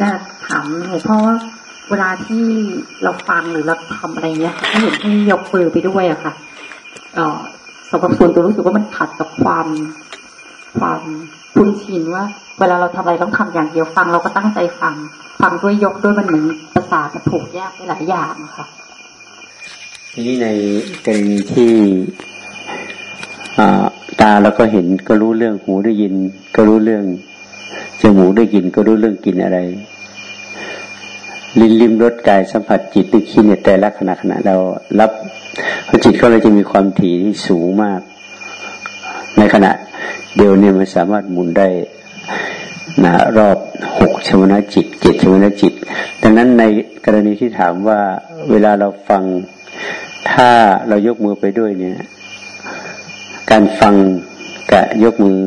จะถามหลวงพ่อว่าเวลาที่เราฟังหรือเราทำอะไรเงี้ยถ้าเห็นที่ยกมือไปด้วยอะค่ะเออสำหรับส่วนตัวรู้สึกว่ามันขัดกับความความคุ้นชินว่า เวลาเราทำอะไรต้องทำอย่างเดียวฟังเราก็ตั้งใจฟัง ฟังด้วยยกด้วยมันเหมือนภาษาจะถูกแยกไปหลายอย่างนะคะทีนี้ในกรณีที่ตาเราก็เห็นก็รู้เรื่องหูได้ยิน ก็รู้เรื่อง จมูกได้กินก็รู้เรื่องกินอะไร ลิ้นลิ้มรสกายสัมผัสจิตนึกคิดเนี่ยแต่ละขณะขณะเรารับจิตเขาเลยจะมีความถี่ที่สูงมาก ในขณะ เดียวเนี่ยมันสามารถหมุนได้นะรอบหกชวนาจิตเจ็ดชวนาจิต ดังนั้นในกรณีที่ถามว่าเวลาเราฟังถ้าเรายกมือไปด้วยเนี่ย การฟังกับยกมือ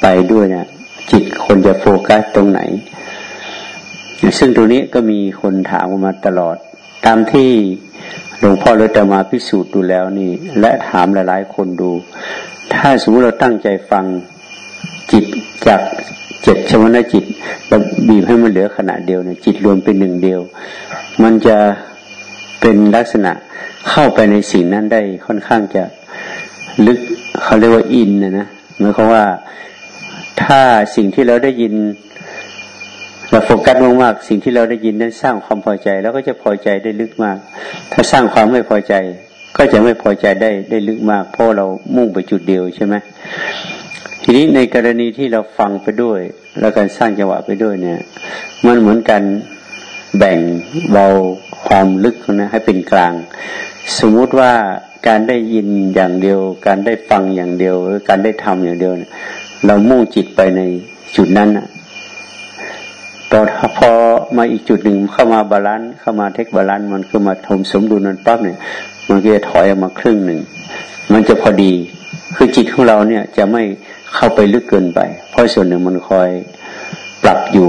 ไปด้วยเนี่ย จิตคนจะโฟกัสตรงไหน ซึ่งตรงนี้ก็มีคนถามมาตลอด ตามที่หลวงพ่อเลยจะมาพิสูจน์ดูแล้วนี่ และถามหลายๆคนดู ถ้าสมมติเราตั้งใจฟังจิตจากเจ็ดชวนาจิตเราบีบให้มันเหลือขณะเดียวเนี่ยจิตรวมเป็นหนึ่งเดียว มันจะเป็นลักษณะเข้าไปในสิ่งนั้นได้ค่อนข้างจะลึกเขาเรียกว่าอินนะนะหมายความว่า ถ้าสิ่งที่เราได้ยินเราโฟกัสมากๆสิ่งที่เราได้ยินนั้นสร้างความพอใจ แล้วก็จะพอใจได้ลึกมาก ถ้าสร้างความไม่พอใจ ก็จะไม่พอใจได้ได้ลึกมาก เพราะเรามุ่งไปจุดเดียวใช่ไหมทีนี้ในกรณีที่เราฟังไปด้วย แล้วการสร้างจังหวะไปด้วยเนี่ย มันเหมือนกันแบ่งเบาความลึกนะให้เป็นกลาง สมมุติว่าการได้ยินอย่างเดียว การได้ฟังอย่างเดียวหรือการได้ทำอย่างเดียวเนี่ย เรามุ่งจิตไปในจุดนั้นอะตอนพอมาอีกจุดหนึ่งเข้ามา balance เข้ามา take balance มันก็มาทำสมดุลนั้นปั๊บเนี่ย มันก็จะถอยออกมาครึ่งหนึ่ง มันจะพอดี คือจิตของเราเนี่ยจะไม่เข้าไปลึกเกินไป เพราะส่วนหนึ่งมันคอยปรับอยู่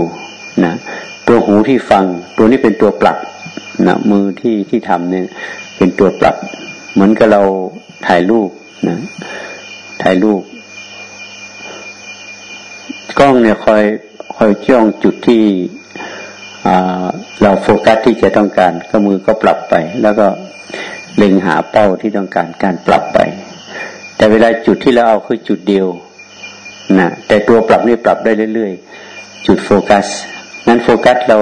นะตัวหูที่ฟัง ตัวนี้เป็นตัวปรับนะมือที่ที่ทำเนี่ย เป็นตัวปรับ เหมือนกับเราถ่ายรูปนะถ่ายรูป กล้องเนี่ยคอยคอยจ้องจุดที่เราโฟกัสที่จะต้องการก็มือก็ปรับไป แล้วก็เล็งหาเป้าที่ต้องการการปรับไป แต่เวลาจุดที่เราเอาคือจุดเดียวนะแต่ตัวปรับนี่ปรับได้เรื่อยๆ จุดโฟกัสนั้นโฟกัสเรา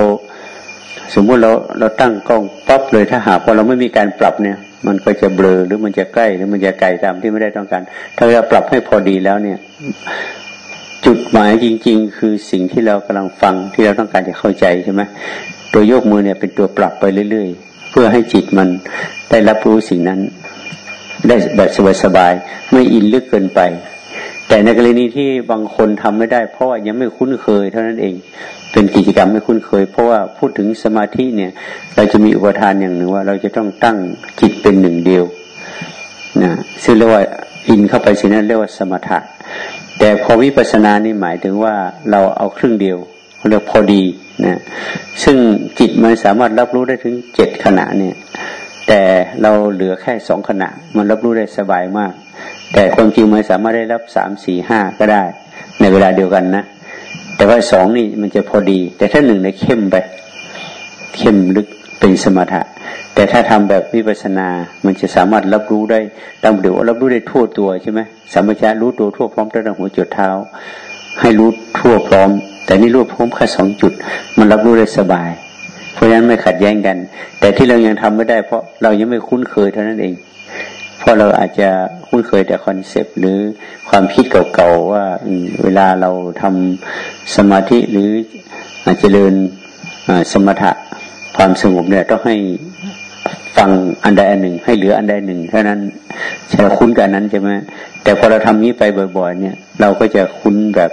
สมมุติเราเราตั้งกล้องปั๊บเลยถ้าหากว่าเราไม่มีการปรับเนี่ย มันก็จะเบลอหรือมันจะใกล้หรือมันจะไกลตามที่ไม่ได้ต้องการ ถ้าเราปรับให้พอดีแล้วเนี่ย จุดหมายจริง ๆ คือสิ่งที่เรากำลังฟังที่เราต้องการจะเข้าใจใช่ไหมตัวโยกมือเนี่ยเป็นตัวปรับไปเรื่อย ๆ เพื่อให้จิตมันได้รับรู้สิ่งนั้น ได้แบบสบายๆไม่อินลึกเกินไป แต่ในกรณีที่บางคนทำไม่ได้ เพราะว่ายังไม่คุ้นเคยเท่านั้นเอง เป็นกิจกรรมไม่คุ้นเคย เพราะว่าพูดถึงสมาธิเนี่ย เราจะมีอุปทานอย่างหนึ่งว่า เราจะต้องตั้งจิตเป็นหนึ่งเดียวนะซึ่งเรียกว่าอินเข้าไปสิ่งนั้นเรียกว่าสมถะ แต่พอวิปัสสนานี่หมายถึงว่าเราเอาครึ่งเดียวเรียกพอดีนะซึ่งจิตมันสามารถรับรู้ได้ถึงเจ็ดขณะเนี่ย แต่เราเหลือแค่สองขณะ มันรับรู้ได้สบายมาก แต่ความจริงมันสามารถได้รับสามสี่ห้าก็ได้ ในเวลาเดียวกันนะ แต่ว่าสองนี่มันจะพอดี แต่ถ้าหนึ่งในเข้มไป เข้มลึกเป็นสมถะ แต่ถ้าทำแบบวิปัสนา มันจะสามารถรับรู้ได้ตามเดี๋ยวรับรู้ได้ทั่วตัวใช่ไหมสัมปชัญญะรู้ตัวทั่วพร้อมตั้งแต่หัวจุดเท้า ให้รู้ทั่วพร้อม แต่นี่รู้พร้อมแค่สองจุด มันรับรู้ได้สบาย เพราะฉะนั้นไม่ขัดแย้งกัน แต่ที่เรายังทำไม่ได้ เพราะเรายังไม่คุ้นเคยเท่านั้นเอง เพราะเราอาจจะคุ้นเคยแต่ concept หรือความคิดเก่าๆว่าเวลาเราทำสมาธิหรือเจเจริญสมถะความสงบเนี่ยต้องให้ ฟังอันใดอันหนึ่ง ให้เหลืออันใดหนึ่งเท่านั้นเราคุ้นกับนั้นใช่ไหมแต่พอเราทำนี้ไปบ่อยๆ เนี่ย เราก็จะคุ้นแบบ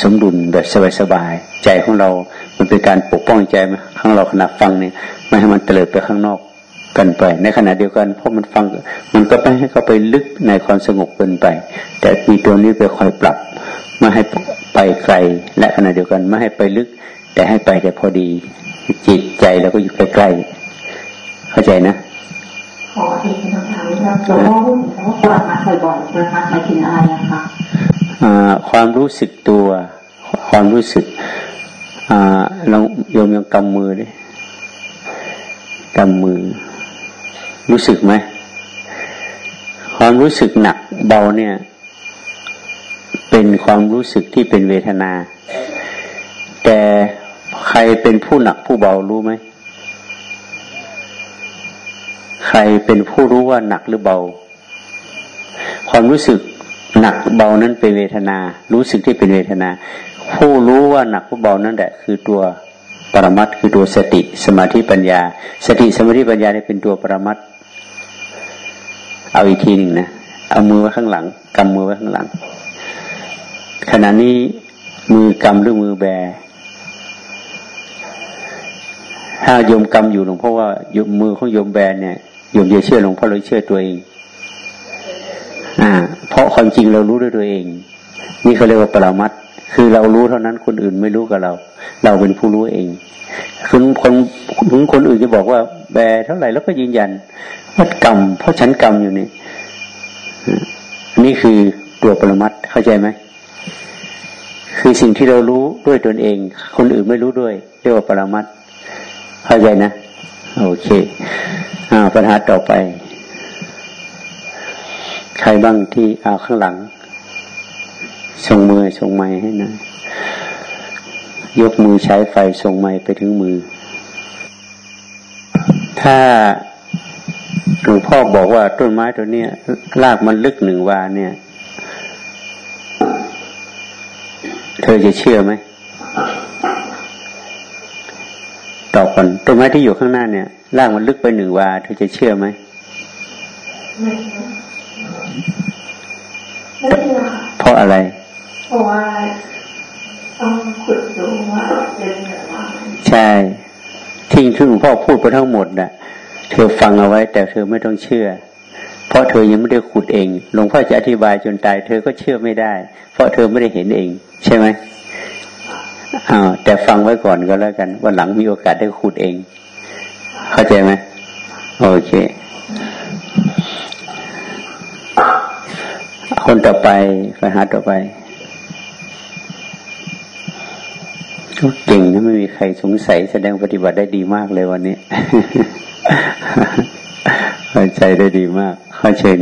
สมดุลแบบสบายๆใจของเรา มันเป็นการปกป้องใจข้างเราขณะฟังเนี่ยไม่ให้มันเตลิดไปข้างนอกกันไป ในขณะเดียวกันเพราะมันฟังมันก็ไม่ให้เขาไปลึกในความสงบเกินไป แต่มีตัวนี้ไปคอยปรับไม่ให้ไปไกลและขณะเดียวกันไม่ให้ไปลึก แต่ให้ไปแต่พอดี จิตใจเราก็อยู่ใกล้ๆ เข้าใจนะขออีกคำถามครับหลวงพ่อพูดถึงคำว่าปรมัตบ่อยๆปรมัตหมายถึงอะไรคะความรู้สึกตัว ความรู้สึกอ่าลองโยมยังกำมือเลยกำมือ รู้สึกไหมความรู้สึกหนักเบาเนี่ย เป็นความรู้สึกที่เป็นเวทนา แต่ใครเป็นผู้หนักผู้เบารู้ไหม ใครเป็นผู้รู้ว่าหนักหรือเบา ความรู้สึกหนักเบานั้นเป็นเวทนา รู้สึกที่เป็นเวทนา ผู้รู้ว่าหนักผู้เบานั่นแหละคือตัวปรมัตคือตัวสติสมาธิปัญญา สติสมาธิปัญญาเนี่ยเป็นตัวปรมัตเอาอีกทีหนึ่งนะเอามือไว้ข้างหลังกำมือไว้ข้างหลัง ขณะนี้มือกำหรือมือแบ ถ้าโยมกำอยู่หลวงพ่อว่าโยมมือของโยมแบเนี่ย โยมจะเชื่อหลวงพ่อเลยเชื่อตัวเอง อ่า เพราะความจริงเรารู้ด้วยตัวเอง นี่เขาเรียกว่าปรามัดคือเรารู้เท่านั้นคนอื่นไม่รู้กับเรา เราเป็นผู้รู้เองคือคนถึงคนอื่นจะบอกว่า แบเท่าไหร่แล้วก็ยืนยันว่ากรรมเพราะฉันกรรมอยู่นี่นี่คือตัวปรมัดเข้าใจไหมคือสิ่งที่เรารู้ด้วยตนเอง คนอื่นไม่รู้ด้วยเรียกว่าปรมัดเข้าใจนะ โอเคอ่าปัญหาต่อไป ใครบ้างที่เอาข้างหลังส่งมือส่งไม้ให้นะ ยกมือใช้ไฟส่งไม้ไปถึงมือ ถ้าหลวงพ่อบอกว่าต้นไม้ตัวเนี้ยรากมันลึกหนึ่งวาเนี่ย เธอจะเชื่อไหม ตอบก่อนต้นไม้ที่อยู่ข้างหน้าเนี่ยรากมันลึกไปหนึ่งวาเธอจะเชื่อไหมไม่เชื่อเพราะอะไรเพราะว่าต้องขุดดูว่าเป็นเหนือว่าใช่ที่ที่หลวงพ่อพูดไปทั้งหมดน่ะ เธอฟังเอาไว้ แต่เธอไม่ต้องเชื่อ เพราะเธอยังไม่ได้ขุดเองหลวงพ่อจะอธิบายจนตาย เธอก็เชื่อไม่ได้ เพราะเธอไม่ได้เห็นเอง ใช่ไหมอ้าว แต่ฟังไว้ก่อนก็แล้วกัน วันหลังมีโอกาสได้ขุดเอง เข้าใจไหมโอเค คนต่อไปไปหาต่อไปก็เก่งนะไม่มีใครสงสัยแสดงปฏิบัติได้ดีมากเลยวันนี้เข้าใจได้ดีมากเข้าเชิญ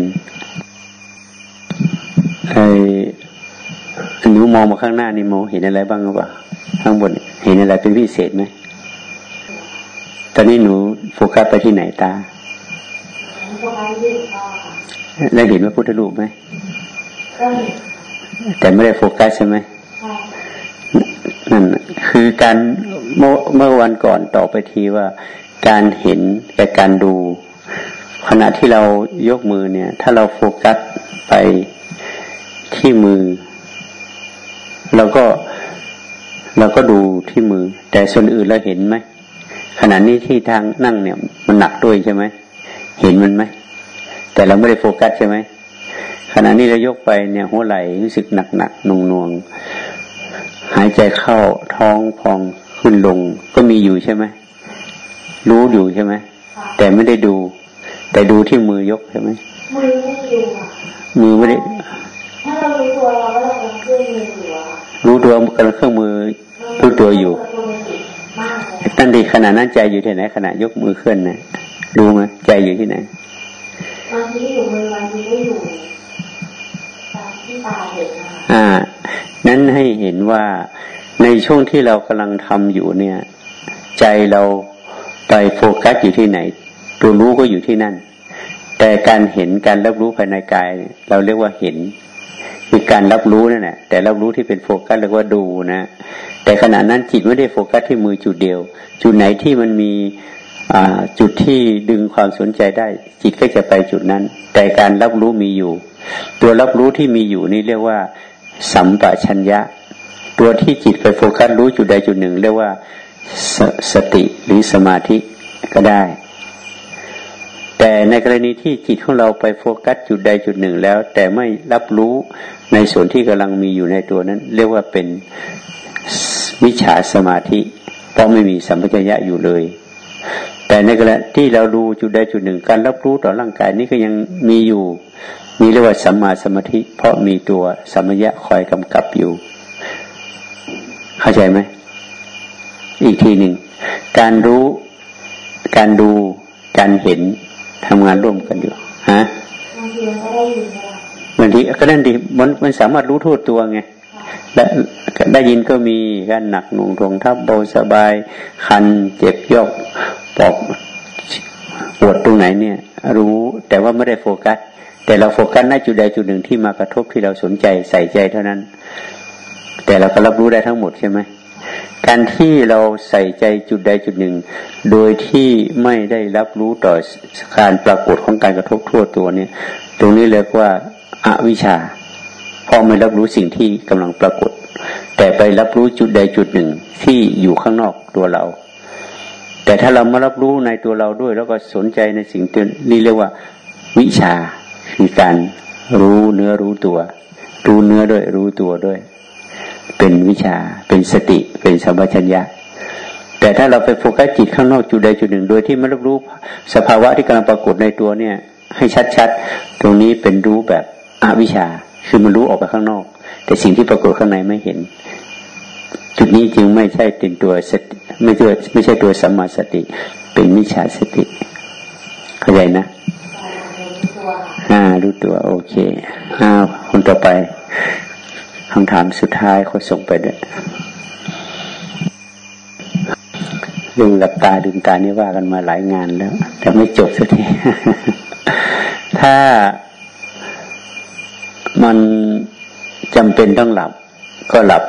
ไอ้หนูมองมาข้างหน้านี่มองเห็นอะไรบ้างหรือเปล่า ข้างบนเห็นอะไรเป็นพิเศษไหมตอนนี้หนูโฟกัสไปที่ไหนตาแล้วเห็นว่าพุทธรูปไหมแต่ไม่ได้โฟกัสใช่ไหมนั่นคือการเมื่อวันก่อนต่อไปทีว่าการเห็นกับการดู ขณะที่เรายกมือเนี่ย ถ้าเราโฟกัสไปที่มือ เราก็ เราก็ดูที่มือ แต่ส่วนอื่นเราเห็นไหมขณะนี้ที่ทางนั่งเนี่ย มันหนักด้วยใช่ไหมเห็นมันไหมแต่เราไม่ได้โฟกัสใช่ไหมขณะนี้เรายกไปเนี่ยหัวไหล่รู้สึกหนักหนักนวงนวงหายใจเข้าท้องพองขึ้นลง ก็มีอยู่ใช่ไหมรู้อยู่ใช่ไหมแต่ไม่ได้ดู แต่ดูที่มือยกใช่ไหมมือไม่ดูมือไม่ได้ถ้าเรารู้ตัวเราก็เรากำลังเคลื่อนมืออยู่ รู้ตัวกำลังเครื่องมือรู้ตัวอยู่ตั้งดีขณะนั้นใจอยู่ที่ไหนขณะยกมือเคลื่อนนะรู้ไหมใจอยู่ที่ไหนบางทีอยู่มือบางทีไม่อยู่ตามที่ตาเห็นอ่า นั้นให้เห็นว่าในช่วงที่เรากำลังทำอยู่เนี่ย ใจเราไปโฟกัสอยู่ที่ไหน ตัวรู้ก็อยู่ที่นั่น แต่การเห็นการรับรู้ภายในกาย เราเรียกว่าเห็น คือการรับรู้นั่นแหละแต่รับรู้ที่เป็นโฟกัสเรียกว่าดูนะ แต่ขณะนั้นจิตไม่ได้โฟกัสที่มือจุดเดียว จุดไหนที่มันมีจุดที่ดึงความสนใจได้ จิตก็จะไปจุดนั้น แต่การรับรู้มีอยู่ ตัวรับรู้ที่มีอยู่นี่เรียกว่า สัมปชัญญะ ตัวที่จิตไปโฟกัสรู้จุดใดจุดหนึ่ง เรียกว่าสสติหรือสมาธิก็ได้ แต่ในกรณีที่จิตของเราไปโฟกัสจุดใดจุดหนึ่งแล้ว แต่ไม่รับรู้ในส่วนที่กำลังมีอยู่ในตัวนั้น เรียกว่าเป็นวิชาสมาธิเพราะไม่มีสัมปชัญญะอยู่เลย แต่ในกรณีที่เราดูจุดใดจุดหนึ่ง การรับรู้ต่อร่างกายนี้ก็ยังมีอยู่นี่เรียกว่าสัมมาสมาธิ เพราะมีตัวสัมยะคอยกำกับอยู่ เข้าใจไหมอีกทีหนึ่งการรู้การดูการเห็น ทำงานร่วมกันอยู่ฮะบางทีก็นั่นดีมันมันสามารถรู้โทษตัวไงและได้ยินก็มีการหนักหน่วงทวงทับเบาสบาย คันเจ็บยอกปอกปวดตรงไหนเนี่ย รู้แต่ว่าไม่ได้โฟกัส แต่เราโฟกัสในจุดใดจุดหนึ่งที่มากระทบที่เราสนใจใส่ใจเท่านั้น แต่เราก็รับรู้ได้ทั้งหมดใช่ไหม การที่เราใส่ใจจุดใดจุดหนึ่ง โดยที่ไม่ได้รับรู้ต่อการปรากฏของการกระทบทั่วตัวเนี่ย ตรงนี้เรียกว่าอาวิชชาพอไม่รับรู้สิ่งที่กำลังปรากฏ แต่ไปรับรู้จุดใดจุดหนึ่งที่อยู่ข้างนอกตัวเรา แต่ถ้าเรามารับรู้ในตัวเราด้วย แล้วก็สนใจในสิ่งนี้เรียกว่า วิชาคือการรู้เนื้อรู้ตัว รู้เนื้อด้วยรู้ตัวด้วย เป็นวิชา เป็นสติ เป็นสัมปชัญญะ แต่ถ้าเราไปโฟกัสจิตข้างนอกจุดใดจุดหนึ่ง โดยที่ไม่รับรู้สภาวะที่กำลังปรากฏในตัวเนี่ย ให้ชัดๆ ตรงนี้เป็นรู้แบบอวิชา คือมันรู้ออกไปข้างนอก แต่สิ่งที่ปรากฏข้างในไม่เห็น จุดนี้จึงไม่ใช่เป็นตัวสติไม่ใช่ไม่ใช่ตัวสัมมาสติ เป็นมิจฉาสติ เข้าใจนะอ่ารู้ตัวโอเคอ้าวคนต่อไป คำถามสุดท้ายเขาส่งไปด้วยเรื่องหลับตาดึงตานี่ว่ากันมาหลายงานแล้ว แต่ไม่จบสักทีถ้ามันจำเป็นต้องหลับ ก็หลับ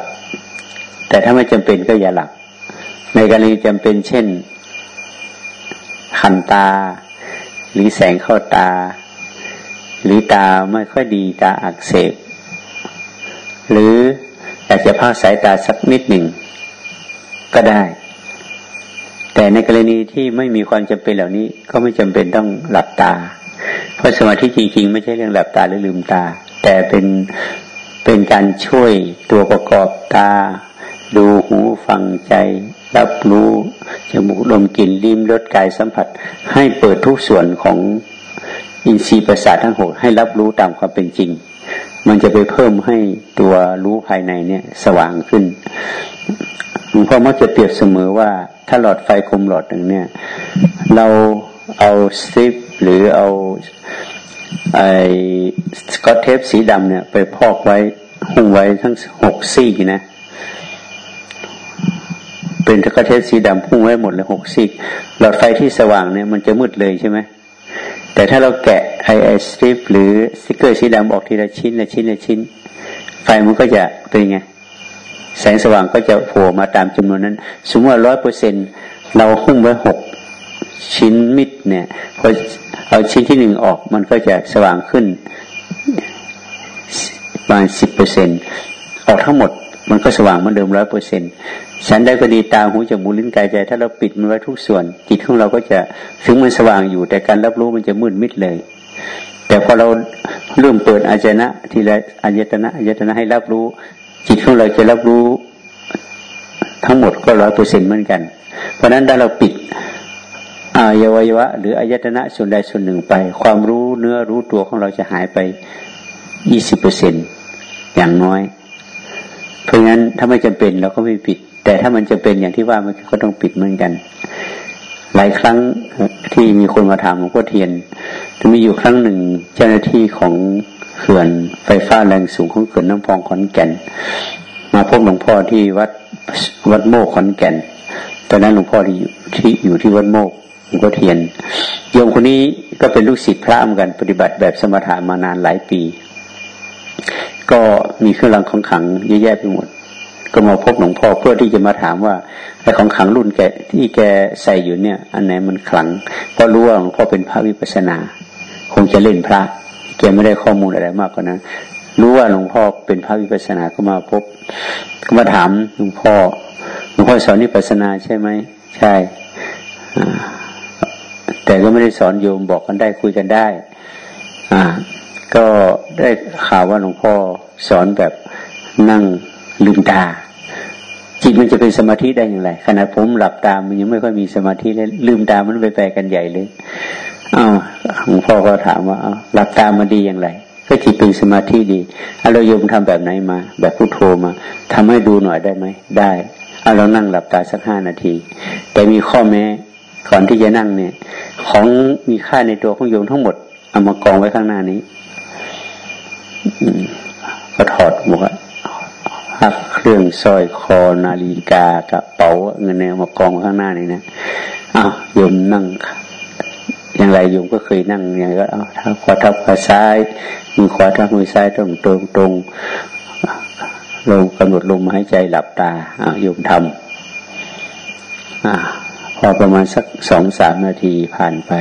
แต่ถ้าไม่จำเป็นก็อย่าหลับ ในกรณีจำเป็นเช่นขันตา หรือแสงเข้าตา หรือตาไม่ค่อยดีตาอักเสบ หรืออยากจะพักสายตาสักนิดหนึ่งก็ได้ แต่ในกรณีที่ไม่มีความจำเป็นเหล่านี้ก็ไม่จำเป็นต้องหลับตา เพราะสมาธิจริงๆ ไม่ใช่เรื่องหลับตาหรือลืมตา แต่เป็นเป็นการช่วยตัวประกอบตา ดูหูฟังใจ รับรู้จมูกลมกลิ่นลิ้มรสกายสัมผัส ให้เปิดทุกส่วนของอินทรีย์ประสาททั้งหกให้รับรู้ตามความเป็นจริง มันจะไปเพิ่มให้ตัวรู้ภายในเนี่ยสว่างขึ้นหลวงพ่อมักจะเปรียบเสมอว่า ถ้าหลอดไฟคมหลอดหนึ่งเนี่ย เราเอาสติปหรือเอาไอ้สกอตเทปสีดำเนี่ย ไปพอกไว้หุ้งไว้ทั้งหกซี่นะ เป็นสกอตเทปสีดำหุ้มไว้หมดเลยหกซี่หลอดไฟที่สว่างเนี่ยมันจะมืดเลยใช่ไหม แต่ถ้าเราแกะไอไอ strip หรือสติกเกอร์สีดำออกทีละชิ้นละชิ้นละชิ้น ไฟมันก็จะเป็นไง แสงสว่างก็จะโผล่มาตามจำนวนนั้น สมมติว่าร้อยเปอร์เซ็นต์เราหุ้มไว้หกชิ้นมิดเนี่ยพอเอาชิ้นที่หนึ่งออกมันก็จะสว่างขึ้นประมาณสิบเปอร์เซ็นต์ออกทั้งหมด มันก็สว่างเหมือนเดิมร้อยเปอร์เซ็นฉันได้ก็ดีตาหูจมูกลิ้นกายใจ ถ้าเราปิดมันไว้ทุกส่วน จิตของเราก็จะถึงมันสว่างอยู่ แต่การรับรู้มันจะมืดมิดเลย แต่พอเราเริ่มเปิดอาจนะทีละอายตนะอายตนะให้รับรู้ จิตของเราจะรับรู้ทั้งหมดก็ร้อยเปอร์เซ็นเหมือนกัน เพราะนั้นถ้าเราปิดอายวัยวะ หรืออายตนะส่วนใดส่วนหนึ่งไป ความรู้เนื้อรู้ตัวของเราจะหายไปยี่สิบเปอร์เซ็นอย่างน้อย เพราะงั้นถ้าไม่จำเป็นเราก็ไม่ปิด แต่ถ้ามันจะเป็นอย่างที่ว่ามันก็ต้องปิดเหมือนกัน หลายครั้งที่มีคนมาถามหลวงพ่อเทียนจะมีอยู่ครั้งหนึ่งเจ้าหน้าที่ของเขื่อนไฟฟ้าแรงสูงของเขื่อนน้ำพองขอนแก่น มาพบหลวงพ่อที่วัดวัดโมกขอนแก่นตอนนั้นหลวงพ่อที่อยู่ที่อยู่ที่วัดโมกหลวงพ่อเทียนโยมคนนี้ก็เป็นลูกศิษย์พระเหมือนกันปฏิบัติแบบสมถะมานานหลายปี ก็มีเครื่องรางของขังเยอะแยะไปหมด ก็มาพบหลวงพ่อเพื่อที่จะมาถามว่าไอ้ของขังรุ่นแกที่แกใส่อยู่เนี่ย อันไหนมันขลังเพราะรู้ว่าหลวงพ่อเป็นพระวิปัสนา คงจะเล่นพระแกไม่ได้ข้อมูลอะไรมากกว่านั้นรู้ว่าหลวงพ่อเป็นพระวิปัสนาก็มาพบ ก็มาถามหลวงพ่อหลวงพ่อสอนวิปัสนาใช่ไหมใช่แต่ก็ไม่ได้สอนโยมบอกกันได้คุยกันได้ อ่า ก็ได้ข่าวว่าหลวงพ่อสอนแบบนั่งลืมตา จิตมันจะเป็นสมาธิได้อย่างไรขณะผมหลับตามันยังไม่ค่อยมีสมาธิเลยลืมตามันไปแปลกันใหญ่เลยอ้าวหลวงพ่อก็ถามว่าอาหลับตามันดีอย่างไร ก็จิตเป็นสมาธิดีอารยมทำแบบไหนมา แบบพุทโธมาทำให้ดูหน่อยได้ไหมได้เอาเรานั่งหลับตาสักห้านาที แต่มีข้อแม้ก่อนที่จะนั่งเนี่ย ของมีค่าในตัวของโยมทั้งหมดเอามากองไว้ข้างหน้านี้ ก็ถอดหมวกหักเครื่องสร้อยคอนาฬิกากระเป๋าเงินเนี่ยมากองข้างหน้านี้นะอ้าวโยมนั่ง อย่างไรโยมก็เคยนั่งอย่างก็เอาท้าขวาทับขาซ้ายมือขวาทับมือซ้ายตรงตรงตรงลงกำหนดลมหายใจหลับตาอ่าโยมทำอ่าพอประมาณสักสองสามนาทีผ่านไป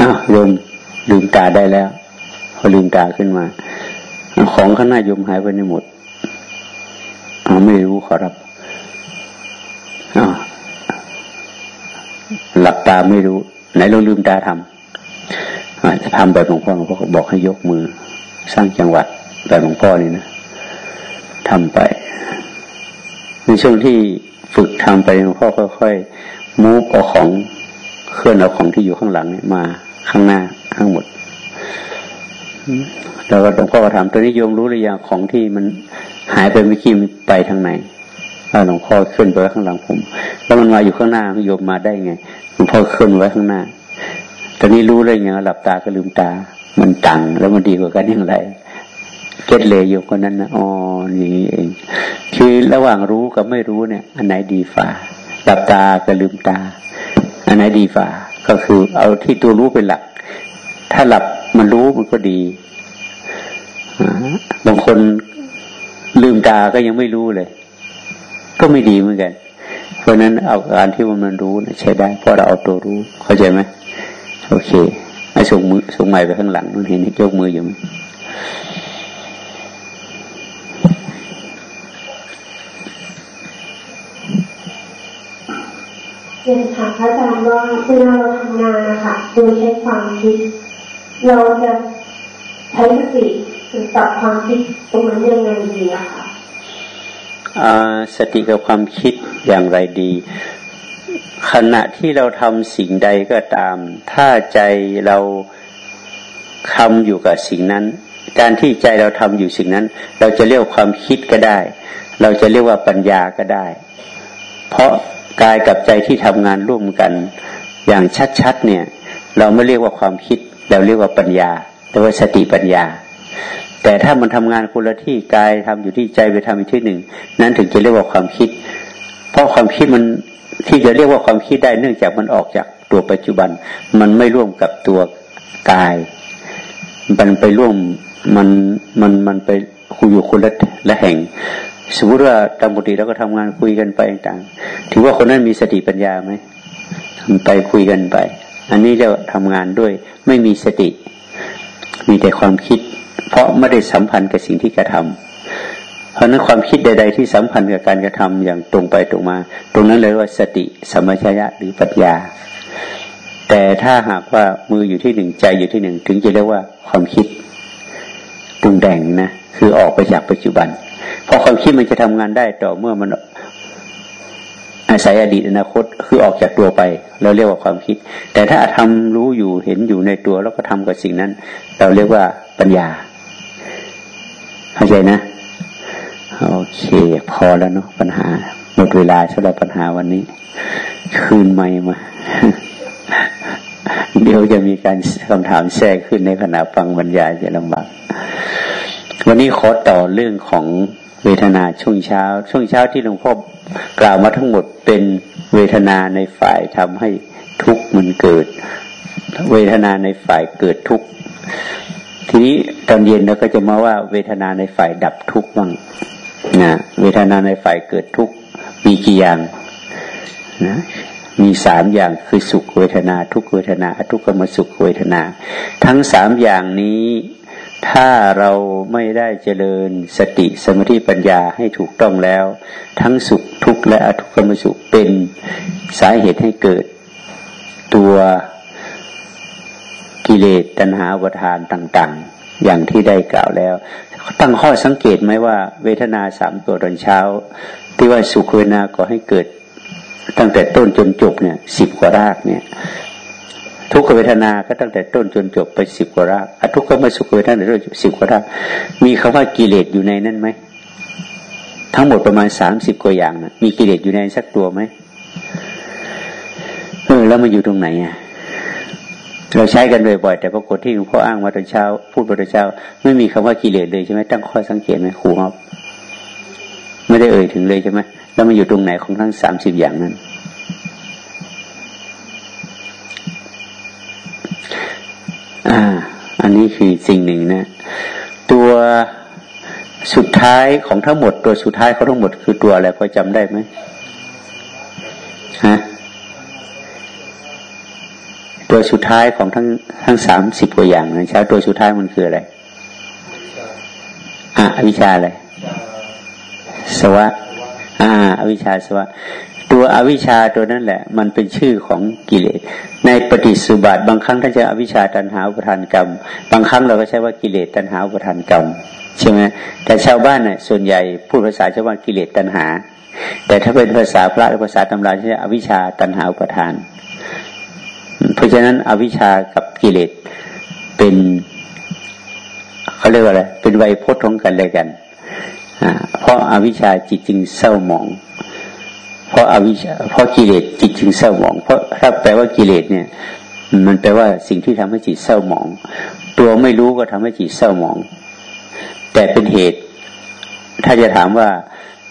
อ้าวโยม ลืมตาได้แล้วพอลืมตาขึ้นมา ของข้างหน้ายมหายไปในหมดอ๋อไม่รู้ขอรับหลับตาไม่รู้ ไหนเราลืมตาทำจะทำแบบหลวงพ่อหลวงพ่อบอกให้ยกมือ สร้างจังหวัดแบบหลวงพ่อนี่นะทำไป ในช่วงที่ฝึกทำไปหลวงพ่อค่อยๆมูฟเอาของเคลื่อนเอาของที่อยู่ข้างหลังมาข้างหน้า ข้างหมดแล้วก็หลวงพ่อก็ถามตัวนี้โยมรู้หรือยังของที่มันหายไปเมื่อกี้มันไปทางไหนหลวงพ่อขึ้นไปไว้ข้างหลังผม แล้วมันมาอยู่ข้างหน้าโยมมาได้ไงหลวงพ่อขึ้นไว้ข้างหน้าตอนนี้รู้เลยไงหลับตาก็ลืมตา มันตังแล้วมันดีกว่ากันอย่างไรเก็ตเลยโยมคนนั้นนะอ๋ออย่างนี้เอง คือระหว่างรู้กับไม่รู้เนี่ย อันไหนดีฝ่าหลับตากับลืมตา อันไหนดีฝ่าก็คือเอาที่ตัวรู้เป็นหลัก ถ้าหลับมันรู้มันก็ดีบางคนลืมตาก็ยังไม่รู้เลย ก็ไม่ดีเหมือนกัน เพราะนั้นเอาการที่มันมันรู้ใช้ได้เพราะเราเอาตัวรู้ เข้าใจไหมโอเคไอ้ส่งมือส่งใหม่ไปข้างหลังมันเห็นยกมืออยู่ไหมเรียนถามพระอาจารย์ว่าเวลาเราทำงานนะคะโดยใช้ความคิด เราจะใช้สติถึงจับความคิดตรงนั้นยังไงดีอะคะสติกับความคิดอย่างไรดี ขณะที่เราทำสิ่งใดก็ตาม ถ้าใจเราคำอยู่กับสิ่งนั้น การที่ใจเราทำอยู่สิ่งนั้น เราจะเรียกความคิดก็ได้ เราจะเรียกว่าปัญญาก็ได้ เพราะกายกับใจที่ทำงานร่วมกัน อย่างชัดๆเนี่ย เราไม่เรียกว่าความคิด เราเรียกว่าปัญญาแต่ว่าสติปัญญา แต่ถ้ามันทำงานคนละที่กายทำอยู่ที่ใจไปทำอีกที่หนึ่ง นั้นถึงจะเรียกว่าความคิด เพราะความคิดมันที่จะเรียกว่าความคิดได้เนื่องจากมันออกจากตัวปัจจุบัน มันไม่ร่วมกับตัวกาย มันไปร่วมมันมันมันไปคุยอยู่คนละละแห่งสมมติว่าตามปกติเราก็ทำงานคุยกันไปต่าง ถือว่าคนนั้นมีสติปัญญาไหมไปคุยกันไป อันนี้จะทำงานด้วยไม่มีสติ มีแต่ความคิด เพราะไม่ได้สัมพันธ์กับสิ่งที่กระทำเพราะนั้นความคิดใด ๆ ที่สัมพันธ์กับการกระทำอย่างตรงไปตรงมา ตรงนั้นเลยว่าสติสมัชยะหรือปัญญา แต่ถ้าหากว่ามืออยู่ที่หนึ่งใจอยู่ที่หนึ่งถึงจะเรียกว่าความคิดปรุงแต่งนะคือออกไปจากปัจจุบัน เพอความคิดมันจะทำงานได้ต่อเมื่อมัน อาศัยอดีตอนาคตคือออกจากตัวไป เราเรียกว่าความคิด แต่ถ้าทำรู้อยู่เห็นอยู่ในตัวแล้วก็ทำกับสิ่งนั้น เราเรียกว่าปัญญาเข้าใจนะ โอเค พอแล้วเนาะปัญหา หมดเวลาสำหรับปัญหาวันนี้ คืนไม่มา เดี๋ยวจะมีการคำถามแทรกขึ้นในขณะฟังบรรยายจะลำบากวันนี้ขอต่อเรื่องของ เวทนาช่วงเช้า ช่วงเช้าที่หลวงพ่อกล่าวมาทั้งหมดเป็นเวทนาในฝ่ายทำให้ทุกข์มันเกิด เวทนาในฝ่ายเกิดทุกข์ทีนี้ตอนเย็นเราก็จะมาว่าเวทนาในฝ่ายดับทุกข์บ้างนะเวทนาในฝ่ายเกิดทุกข์มีกี่อย่างนะมีสามอย่างคือสุขเวทนา ทุกเวทนา ทุกขมสุขเวทนา ทั้งสามอย่างนี้ ถ้าเราไม่ได้เจริญสติสมาธิปัญญาให้ถูกต้องแล้ว ทั้งสุขทุกข์และอทุกขมสุขเป็นสาเหตุให้เกิดตัวกิเลสตัณหาวทานต่าง ๆ อย่างที่ได้กล่าวแล้ว ตั้งข้อสังเกตไหมว่าเวทนาสามตัวตอนเช้า ที่ว่าสุขเวทนาก็ให้เกิดตั้งแต่ต้นจนจบเนี่ยสิบกว่ารากเนี่ย ทุกขเวทนาก็ตั้งแต่ต้นจนจบไปสิบกว่ารากอทุกขมสุขเวทนาตั้งแต่ต้นสิบกว่ารากมีคำว่ากิเลสอยู่ในนั้นไหมทั้งหมดประมาณสามสิบกว่าอย่างนะมีกิเลสอยู่ในสักตัวไหมเออแล้วมันอยู่ตรงไหนอะเราใช้กันบ่อยๆแต่ปรากฏที่หลวงพ่ออ้างมาตอนเช้า พูดมาตอนเช้า ไม่มีคำว่ากิเลสเลยใช่ไหมตั้งข้อสังเกตไหมครูครับไม่ได้เอ่ยถึงเลยใช่ไหมแล้วมันอยู่ตรงไหนของทั้งสามสิบอย่างนั้น อ่า อันนี้คือสิ่งหนึ่งนะ ตัวสุดท้ายของทั้งหมด ตัวสุดท้ายของทั้งหมด คือตัวอะไรพอจำได้ไหมฮะตัวสุดท้ายของทั้งทั้งสามสิบกว่าอย่างนะใช้ตัวสุดท้ายมันคืออะไรอะอวิชชาอะไรสวะ อ่า อวิชชาสวะ ตัวอวิชชาตัวนั้นแหละ มันเป็นชื่อของกิเลส ในปฏิสุบัติบางครั้งท่านจะอวิชชาตันหาอุปทานกรรม บางครั้งเราก็ใช้ว่ากิเลสตันหาอุปทานกรรมใช่ไหมแต่ชาวบ้านเนี่ยส่วนใหญ่พูดภาษาชาวบ้านกิเลสตันหา แต่ถ้าเป็นภาษาพระหรือภาษาตำราใช้อวิชชาตันหาอุปทาน เพราะฉะนั้นอวิชชากับกิเลสเป็นเขาเรียกว่าอะไรเป็นไวยพจน์ของกันเลยกันเพราะอาวิชาจิตจึงเศร้าหมอง ราะอาวิชชาเพราะกิเลสจิตจึงเศร้าหมอง เพราะถ้าแปลว่ากิเลสเนี่ย มันแปลว่าสิ่งที่ทำให้จิตเศร้าหมอง ตัวไม่รู้ก็ทำให้จิตเศร้าหมอง แต่เป็นเหตุ ถ้าจะถามว่า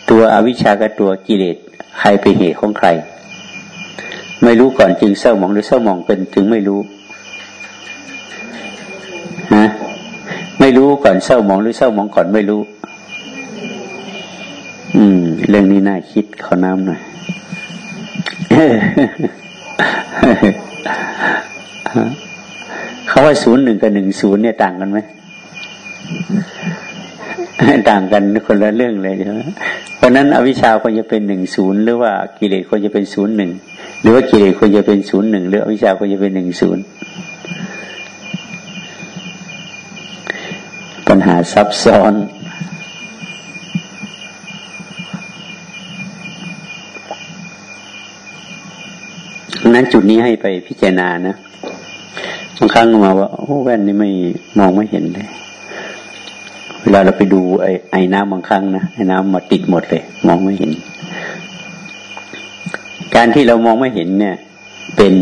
ตัวอวิชชากับตัวกิเลสใครเป็นเหตุของใคร ไม่รู้ก่อนจึงเศร้าหมองหรือเศร้าหมองเป็นจึงไม่รู้ฮะไม่รู้ก่อนเศร้าหมองหรือเศร้าหมองก่อนไม่รู้ อืม เรื่องนี้น่าคิดขอน้ำหน่อย เขาว่าศูนย์หนึ่งกับหนึ่งศูนย์เนี่ยต่างกันไหมต่างกันคนละเรื่องเลยใช่ไหมเพราะนั้นอวิชชาควรจะเป็นหนึ่งศูนย์หรือว่ากิเลสควรจะเป็นศูนย์หนึ่งหรือว่ากิเลสควรจะเป็นศูนย์หนึ่งหรืออวิชชาควรจะเป็นหนึ่งศูนย์ปัญหาซับซ้อน นั้นจุดนี้ให้ไปพิจารณานะบางครั้งมาว่า โอ้แว่นนี่ไม่มองไม่เห็นเลย เวลาเราไปดูไอ้ไอ้น้ำบางครั้งนะไอ้น้ำมาติดหมดเลย มองไม่เห็น การที่เรามองไม่เห็นเนี่ย เป็น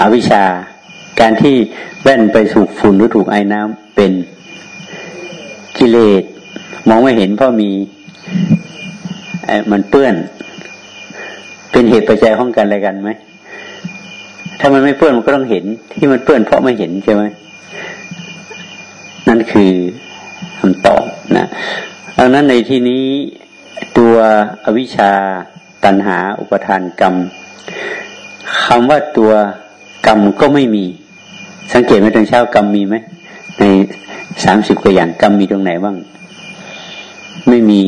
อวิชชา การที่แว่นไปถูกฝุ่นหรือถูกไอ้น้ำเป็นกิเลสมองไม่เห็นเพราะมีมันเปื้อน เป็นเหตุปัจจัยของกันอะไรกันไหมถ้ามันไม่เปื้อนมันก็ต้องเห็น ที่มันเปื้อนเพราะไม่เห็นใช่ไหมนั่นคือคำตอบนะดังนั้นในที่นี้ตัวอวิชชาตัณหาอุปทานกรรมคำว่าตัวกรรมก็ไม่มี สังเกตไหมตอนเช้ากรรมมีไหมในสามสิบกว่าอย่างกรรมมีตรงไหนบ้าง ไม่มี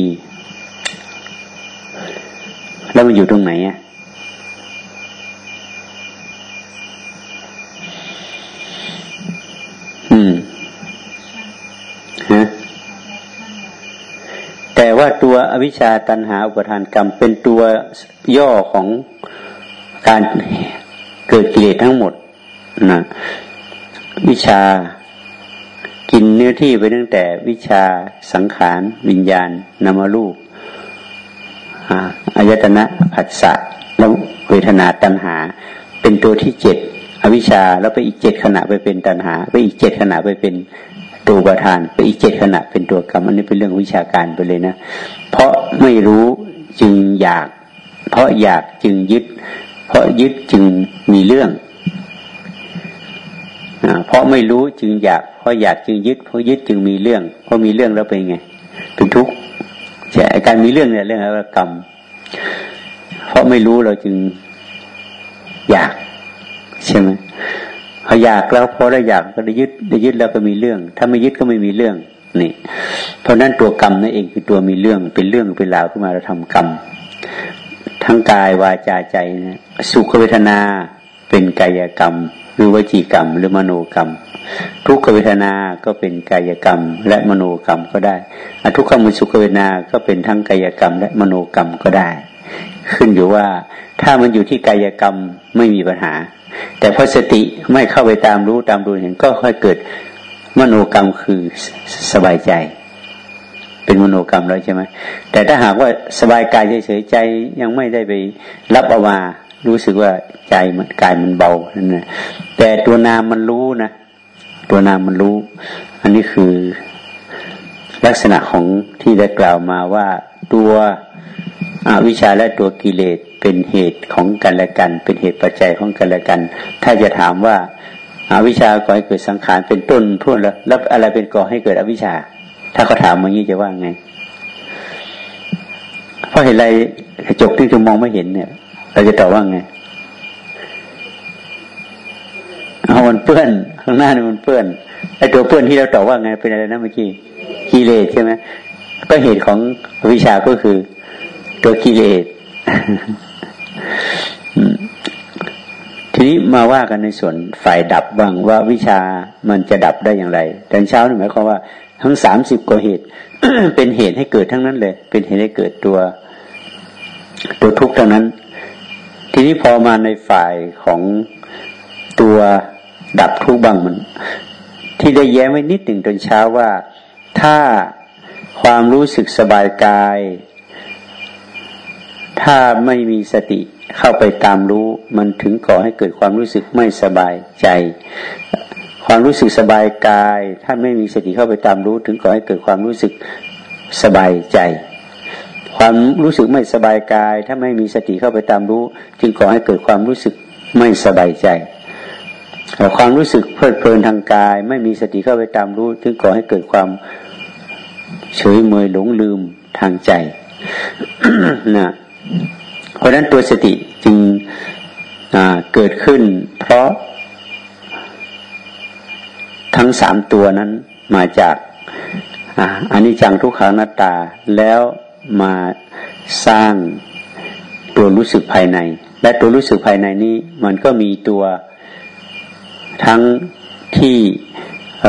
แล้วมันอยู่ตรงไหนอะอืมฮะแต่ว่าตัวอวิชชาตันหาอุปทานกรรม เป็นตัวย่อของการเกิดกิเลสทั้งหมดนะวิชากินเนื้อที่ไปตั้งแต่วิชาสังขาร วิญญาณนามารูป อายตนะผัสสะแล้วเวทนาตัณหา เป็นตัวที่เจ็ดอวิชชาแล้วไปอีกเจ็ดขณะไปเป็นตัณหา ไปอีกเจ็ดขณะไปเป็นตัวประธาน ไปอีกเจ็ดขณะเป็นตัวกรรมอันนี้เป็นเรื่องวิชาการไปเลยนะ เพราะไม่รู้จึงอยาก เพราะอยากจึงยึด เพราะยึดจึงมีเรื่องเพราะไม่รู้จึงอยาก เพราะอยากจึงยึด เพราะยึดจึงมีเรื่อง เพราะมีเรื่องแล้วเป็นไง เป็นทุกข์ ใช่การมีเรื่องเนี่ยเรื่องอะไรกรรม เพราะไม่รู้เราจึงอยาก ใช่ไหมพออยากแล้วพอได้อยากก็ได้ยึดได้ยึดแล้วก็มีเรื่อง ถ้าไม่ยึดก็ไม่มีเรื่องนี่ เพราะนั้นตัวกรรมนั่นเองคือตัวมีเรื่องเป็นเรื่องเป็นราวขึ้นมาเราทำกรรม ทั้งกายวาจาใจนะสุขเวทนาเป็นกายกรรม หรือวจีกรรม หรือมโนกรรม ทุกขเวทนา ก็เป็นกายกรรม และมโนกรรมก็ได้อทุกขมุสุขเวทนา ก็เป็นทั้งกายกรรม และมโนกรรมก็ได้ ขึ้นอยู่ว่าถ้ามันอยู่ที่กายกรรมไม่มีปัญหา แต่พอสติไม่เข้าไปตามรู้ตามดูเห็นก็ค่อยเกิดมโนกรรมคือสบายใจ เป็นมโนกรรมแล้วใช่ไหมแต่ถ้าหากว่าสบายกายเฉยๆใจยังไม่ได้ไปรับเอามารู้สึกว่าใจมันกายมันเบานั่นนะแต่ตัวนามมันรู้นะ ตัวนามมันรู้ อันนี้คือลักษณะของที่ได้กล่าวมาว่าตัวอวิชาและตัวกิเลสเป็นเหตุของกันและกัน เป็นเหตุปัจจัยของกันและกัน ถ้าจะถามว่าอาวิชาก่อให้เกิดสังขารเป็นต้นทุ่นแล้วแล้วอะไรเป็นก่อให้เกิดอวิชา ถ้าเขาถามอย่างนี้จะว่าไง เพราะเห็นอะไรกระจกที่จะมองไม่เห็นเนี่ย เราจะตอบว่าไง เอามันเปื้อนข้างหน้านี่มันเปื้อนไอ้ตัวเปื้อนที่เราตอบว่าไงเป็นอะไรนะเมื่อกี้กิเลสใช่ไหมก็เหตุของวิชาก็คือตัวกิเลสทีนี้มาว่ากันในส่วนฝ่ายดับบ้างว่าวิชามันจะดับได้อย่างไร แตอนเช้านี่หมายความว่าทั้งสามสิบกว่าเหตุ เป็นเหตุให้เกิดทั้งนั้นเลย เป็นเหตุให้เกิดตัวตัวทุกข์ทั้งนั้น ทีนี้พอมาในฝ่ายของตัว ดับทุกข์บ้างมัน ที่ได้แย้มไว้นิดหนึ่งตอนเช้าว่า ถ้าความรู้สึกสบายกาย ถ้าไม่มีสติเข้าไปตามรู้ มันถึงก่อให้เกิดความรู้สึกไม่สบายใจ ความรู้สึกสบายกาย ถ้าไม่มีสติเข้าไปตามรู้ ถึงก่อให้เกิดความรู้สึกสบายใจ ความรู้สึกไม่สบายกาย ถ้าไม่มีสติเข้าไปตามรู้ จึงก่อให้เกิดความรู้สึกไม่สบายใจ ความรู้สึกเพลิดเพลินทางกาย ไม่มีสติเข้าไปตามรู้ถึงก่อให้เกิดความเฉยเมยหลงลืมทางใจนะเพราะนั้นตัวสติจึงเกิดขึ้น เพราะทั้งสามตัวนั้นมาจากอันนี้จังทุกขังนัตตาแล้วมาสร้างตัวรู้สึกภายใน และตัวรู้สึกภายในนี้มันก็มีตัว ทั้งที่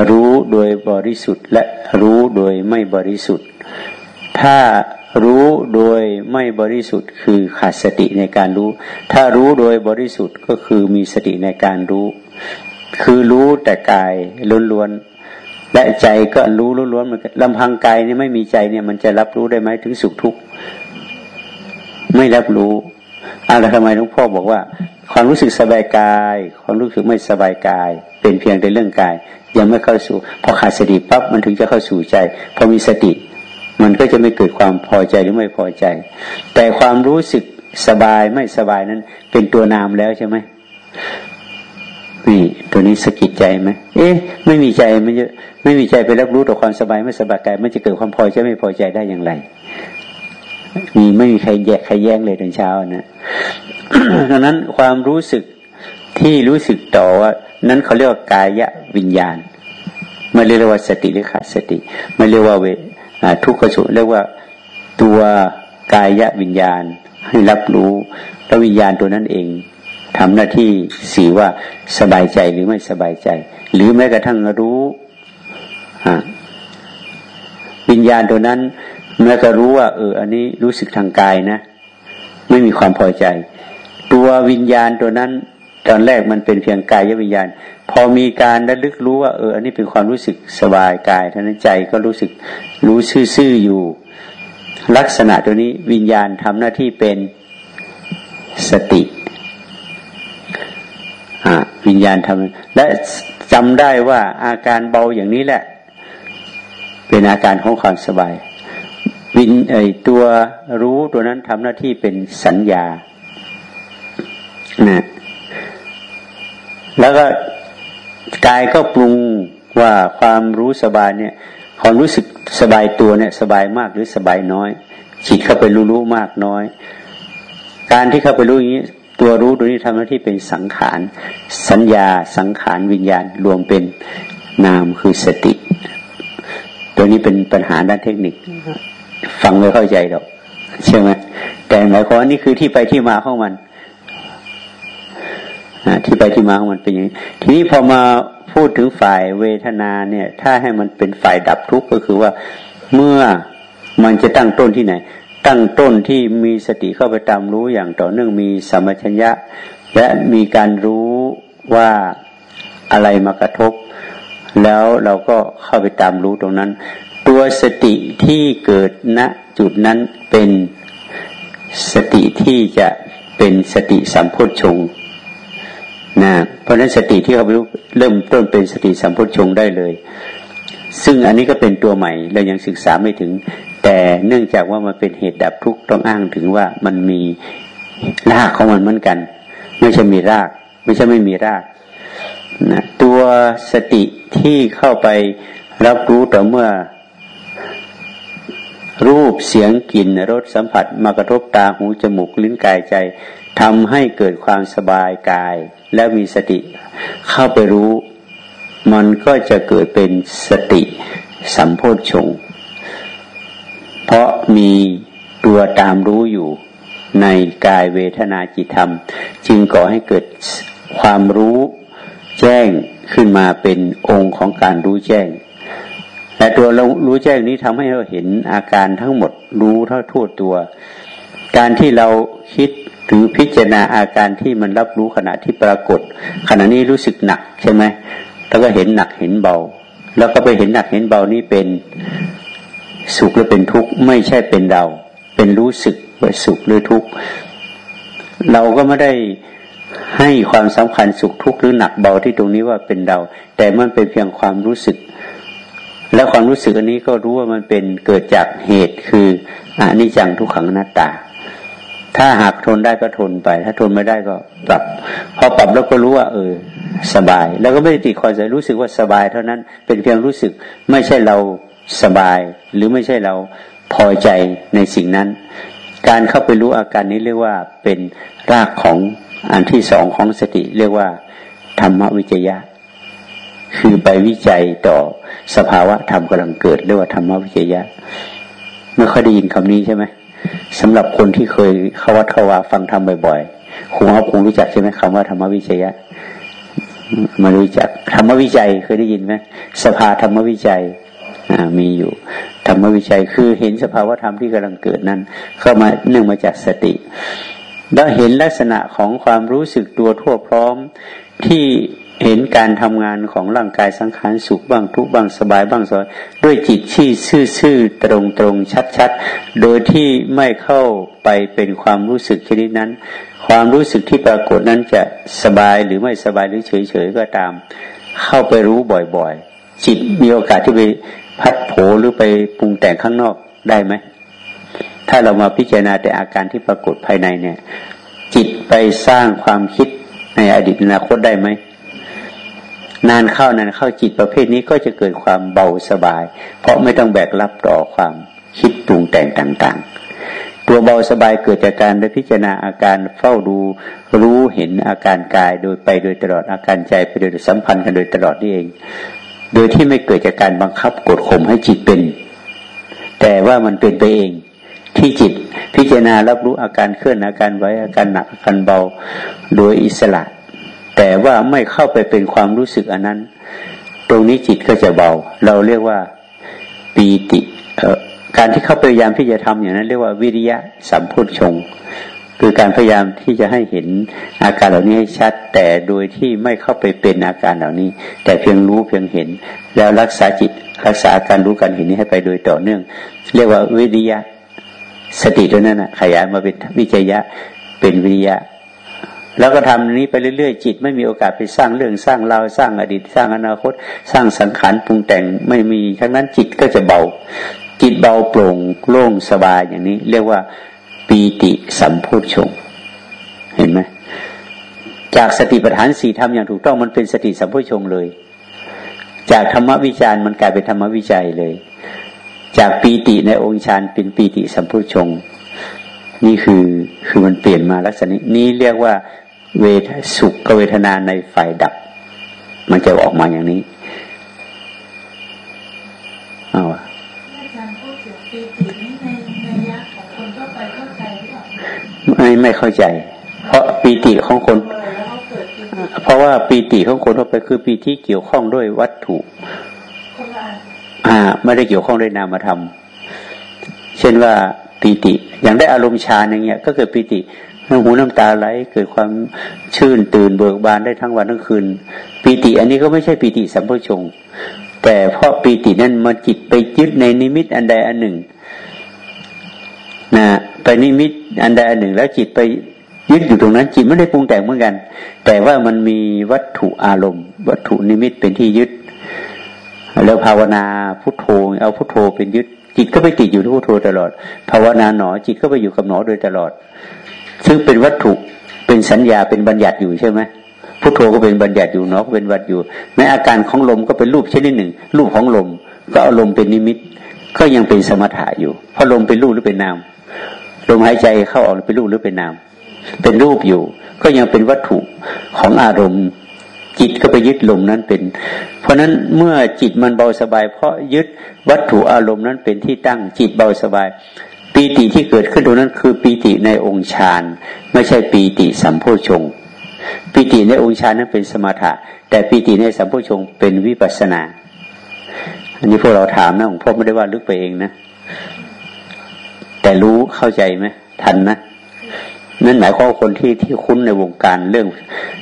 รู้โดยบริสุทธิ์และรู้โดยไม่บริสุทธิ์ ถ้ารู้โดยไม่บริสุทธิ์คือขาดสติในการรู้ ถ้ารู้โดยบริสุทธิ์ก็คือมีสติในการรู้ คือรู้แต่กายล้วนๆและใจก็รู้ล้วนๆเหมือนกันลำพังกายนี่ไม่มีใจเนี่ยมันจะรับรู้ได้ไหมถึงสุขทุกข์ไม่รับรู้ อะไรทำไมหลวงพ่อบอกว่า ความรู้สึกสบายกาย ความรู้สึกไม่สบายกาย เป็นเพียงแต่เรื่องกาย ยังไม่เข้าสู่ พอขาดสติปั๊บมันถึงจะเข้าสู่ใจ พอมีสติ มันก็จะไม่เกิดความพอใจหรือไม่พอใจ แต่ความรู้สึกสบายไม่สบายนั้น เป็นตัวนามแล้วใช่ไหมนี่ตัวนี้สะกิดใจไหมเอ๊ะ ไม่มีใจมันจะไม่มีใจไปรับรู้ต่อความสบายไม่สบายกายมันจะเกิดความพอใจไม่พอใจได้อย่างไร มีไม่มีใครแยกใครแย้งเลยตอนเช้านะดังนั้นความรู้สึกที่รู้สึกต่อว่านั้นเขาเรียกว่ากายวิญญาณไม่เรียกว่าสติหรือขาดสติ ไม่เรียกว่าเวทุกขสุเรียกว่าตัวกายวิญญาณให้รับรู้แล้ววิญญาณตัวนั้นเองทำหน้าที่สีว่าสบายใจหรือไม่สบายใจ หรือแม้กระทั่งรู้วิญญาณตัวนั้น เมื่อก็รู้ว่า เออ อันนี้รู้สึกทางกายนะ ไม่มีความพอใจ ตัววิญญาณตัวนั้น ตอนแรกมันเป็นเพียงกายวิญญาณ พอมีการระลึกรู้ว่า เออ อันนี้เป็นความรู้สึกสบายกายท่านั้นใจก็รู้สึกรู้ซื่อๆอยู่ ลักษณะตัวนี้วิญญาณทำหน้าที่เป็นสติอ่าวิญญาณทำและจำได้ว่าอาการเบาอย่างนี้แหละ เป็นอาการของความสบาย วินไอตัวรู้ตัวนั้นทำหน้าที่เป็นสัญญานะแล้วก็กายก็ปรุงว่าความรู้สบายเนี่ยความรู้สึกสบายตัวเนี่ยสบายมากหรือสบายน้อยจิตเข้าไปรู้รู้มากน้อย การที่เข้าไปรู้อย่างนี้ ตัวรู้ตัวนี้ทำหน้าที่เป็นสังขาร สัญญาสังขารวิญญาณรวมเป็นนามคือสติ ตัวนี้เป็นปัญหาด้านเทคนิค ฟังไม่เข้าใจหรอกใช่ไหมแต่หมายความว่านี่คือที่ไปที่มาของมันที่ไปที่มาของมันเป็นอย่างนี้ ทีนี้พอมาพูดถึงฝ่ายเวทนาเนี่ย ถ้าให้มันเป็นฝ่ายดับทุกข์ก็คือว่าเมื่อมันจะตั้งต้นที่ไหน ตั้งต้นที่มีสติเข้าไปตามรู้อย่างต่อเนื่องมีสมัชัญญะ และมีการรู้ว่าอะไรมากระทบ แล้วเราก็เข้าไปตามรู้ตรงนั้น ตัวสติที่เกิดณจุดนั้นเป็นสติที่จะเป็นสติสัมโพชงนะเพราะนั้นสติที่เขารู้เริ่มต้นเป็นสติสัมโพชงได้เลย ซึ่งอันนี้ก็เป็นตัวใหม่เรายังศึกษาไม่ถึง แต่เนื่องจากว่ามันเป็นเหตุดับทุกข์ต้องอ้างถึงว่ามันมีรากของมันเหมือนกัน ไม่ใช่มีราก ไม่ใช่ไม่มีรากนะตัวสติที่เข้าไปรับรู้ต่อเมื่อ รูปเสียงกลิ่นรสสัมผัสมากระทบตาหูจมูกลิ้นกายใจทำให้เกิดความสบายกาย แล้วมีสติเข้าไปรู้ มันก็จะเกิดเป็นสติสัมโพชฌงเพราะมีตัวตามรู้อยู่ในกายเวทนาจิตธรรม จึงก่อให้เกิดความรู้แจ้งขึ้นมาเป็นองค์ของการรู้แจ้ง และตัวเรารู้แจ้งนี้ทำให้เราเห็นอาการทั้งหมดรู้เท่าทั่วตัว การที่เราคิดหรือพิจารณาอาการที่มันรับรู้ขณะที่ปรากฏ ขณะนี้รู้สึกหนักใช่ไหมแล้วก็เห็นหนักเห็นเบา แล้วก็ไปเห็นหนักเห็นเบานี้เป็นสุขหรือเป็นทุกข์ไม่ใช่เป็นเรา เป็นรู้สึกว่าสุขหรือทุกข์เราก็ไม่ได้ให้ความสำคัญสุขทุกข์หรือหนักเบาที่ตรงนี้ว่าเป็นเรา แต่มันเป็นเพียงความรู้สึก แล้วความรู้สึกอันนี้ก็รู้ว่ามันเป็นเกิดจากเหตุคืออนิจจังทุกขังนัตตา ถ้าหากทนได้ก็ทนไป ถ้าทนไม่ได้ก็ปรับ พอปรับแล้วก็รู้ว่า เออ สบาย แล้วก็ไม่ได้ติดคอยใจรู้สึกว่าสบาย เท่านั้นเป็นเพียงรู้สึกไม่ใช่เราสบาย หรือไม่ใช่เราพอใจในสิ่งนั้น การเข้าไปรู้อาการนี้เรียกว่าเป็นรากของอันที่สองของสติ เรียกว่า ธรรมวิจยะ คือไปวิจัยต่อสภาวะธรรมกำลังเกิดเรียกว่าธรรมวิจยะไม่ค่อยได้ยินคำนี้ใช่ไหมสำหรับคนที่เคยเข้าวัดเข้าวาฟังธรรมบ่อยๆคงเขาคงรู้จักใช่ไหมคำว่าธรรมวิจยะมารู้จักธรรมวิจัยเคยได้ยินไหมสภาธรรมวิจัยมีอยู่ธรรมวิจัยคือเห็นสภาวะธรรมที่กำลังเกิดนั้น เข้ามาเนื่องมาจากสติเราเห็นลักษณะของความรู้สึกตัวทั่วพร้อมที่ เห็นการทำงานของร่างกายสังขารสุขบ้างทุกบ้างสบายบ้างสบายด้วยจิตที่ซื่อๆตรงๆชัดๆ โดยที่ไม่เข้าไปเป็นความรู้สึกชนิดนั้น ความรู้สึกที่ปรากฏนั้นจะสบายหรือไม่สบายหรือเฉยๆก็ตาม เข้าไปรู้บ่อยๆ จิตมีโอกาสที่ไปพัดโผหรือไปปรุงแต่งข้างนอกได้ไหมถ้าเรามาพิจารณาแต่อาการที่ปรากฏภายในเนี่ย จิตไปสร้างความคิดในอดีตอนาคตได้ไหม นานเข้านานเข้าจิตประเภทนี้ก็จะเกิดความเบาสบาย เพราะไม่ต้องแบกรับต่อความคิดปรุงแต่งต่าง ๆ ตัวเบาสบายเกิดจากการได้พิจารณาอาการเฝ้าดูรู้เห็นอาการกายโดยไปโดยตลอดอาการใจไปโดยสัมพันธ์กันโดยตลอดนี่เอง โดยที่ไม่เกิดจากการบังคับกดข่มให้จิตเป็น แต่ว่ามันเป็นไปเองที่จิตพิจารณารับรู้อาการเคลื่อนอาการไว้อาการหนักอาการเบา โดยอิสระ แต่ว่าไม่เข้าไปเป็นความรู้สึกอันนั้น ตรงนี้จิตก็จะเบา เราเรียกว่าปีติการที่เข้าไปพยายามที่จะทำอย่างนั้น เรียกว่าวิริยะสัมพุทชง คือการพยายามที่จะให้เห็นอาการเหล่านี้ให้ชัด แต่โดยที่ไม่เข้าไปเป็นอาการเหล่านี้ แต่เพียงรู้เพียงเห็น แล้วรักษาจิตรักษาการรู้การเห็นนี้ให้ไปโดยต่อเนื่อง เรียกว่าวิริยะสติตัวนั้นนะขยายมาเป็นวิจยะเป็นวิริยะ แล้วก็ทำนี้ไปเรื่อยๆ จิต ไม่มีโอกาสไปสร้างเรื่องสร้างราวสร้างอดีตสร้างอนาคต สร้างสังขารปรุงแต่งไม่มีทั้งนั้นจิตก็จะเบา จิตเบาโปร่งโล่งสบายอย่างนี้ เรียกว่าปีติสัมโพชงเห็นไหมจากสติปัฏฐานสี่ทำอย่างถูกต้องมันเป็นสติสัมโพชงเลย จากธรรมวิจารณ์มันกลายเป็นธรรมวิจัยเลย จากปีติในองค์ฌานเป็นปีติสัมพุชง นี่คือคือมันเปลี่ยนมาลักษณะนี้เรียกว่าเวทสุขเวทนาในฝ่ายดับ มันจะออกมาอย่างนี้เอาไม่ไม่เข้าใจ เพราะปีติของคน เพราะว่าปีติของคนทั่วไปคือปีที่เกี่ยวข้องด้วยวัตถุอ่า ไม่ได้เกี่ยวข้องด้วยนามธรรม เช่นว่า ปีติ อย่างได้อารมณ์ฌานอย่างเงี้ยก็เกิดปีติน้ำหูน้ำตาไหลเกิดความชื่นตื่นเบิกบานได้ทั้งวันทั้งคืนปีติ อันนี้ก็ไม่ใช่ปีติสัมโพชง แต่เพราะปีตินั้นมันจิตไปยึดในนิมิตอันใดอันหนึ่งนะไปนิมิตอันใดอันหนึ่ง แล้วจิตไปยึดอยู่ตรงนั้น จิตไม่ได้ปรุงแต่งเหมือนกัน แต่ว่ามันมีวัตถุอารมณ์ วัตถุนิมิตเป็นที่ยึดแล้วภาวนาพุทโธเอาพุทโธเป็นยึด จิตก็ไปติดอยู่ที่พุทโธตลอด ภาวนาหนอจิตก็ไปอยู่กับหนอโดยตลอด ซึ่งเป็นวัตถุเป็นสัญญาเป็นบัญญัติอยู่ใช่ไหมพุทโธก็เป็นบัญญัติอยู่เนาะก็เป็นวัดอยู่แม้อาการของลมก็เป็นรูปชนิดหนึ่ง รูปของลมก็อาลมณ์เป็นนิมิต ก็ยังเป็นสมถะอยู่เพราะลมเป็นรูปหรือเป็นนามลมหายใจเข้าออกเป็นรูปหรือเป็นนามเป็นรูปอยู่ ก็ยังเป็นวัตถุของอารมณ์ จิตก็ไปยึดลมนั้นเป็น เพราะนั้นเมื่อจิตมันเบาสบาย เพราะยึดวัตถุอารมณ์นั้นเป็นที่ตั้งจิตเบาสบายปีติที่เกิดขึ้นตรงนั้นคือปีติในองค์ฌานไม่ใช่ปีติสัมโพชงปีติในองค์ฌานนั้นเป็นสมถะ แต่ปีติในสัมโพชงเป็นวิปัสนา อันนี้พวกเราถามนะหลวงพ่อไม่ได้ว่าลึกไปเองนะ แต่รู้เข้าใจไหมทันนะ นั่นหมายความคนที่ที่คุ้นในวงการเรื่อง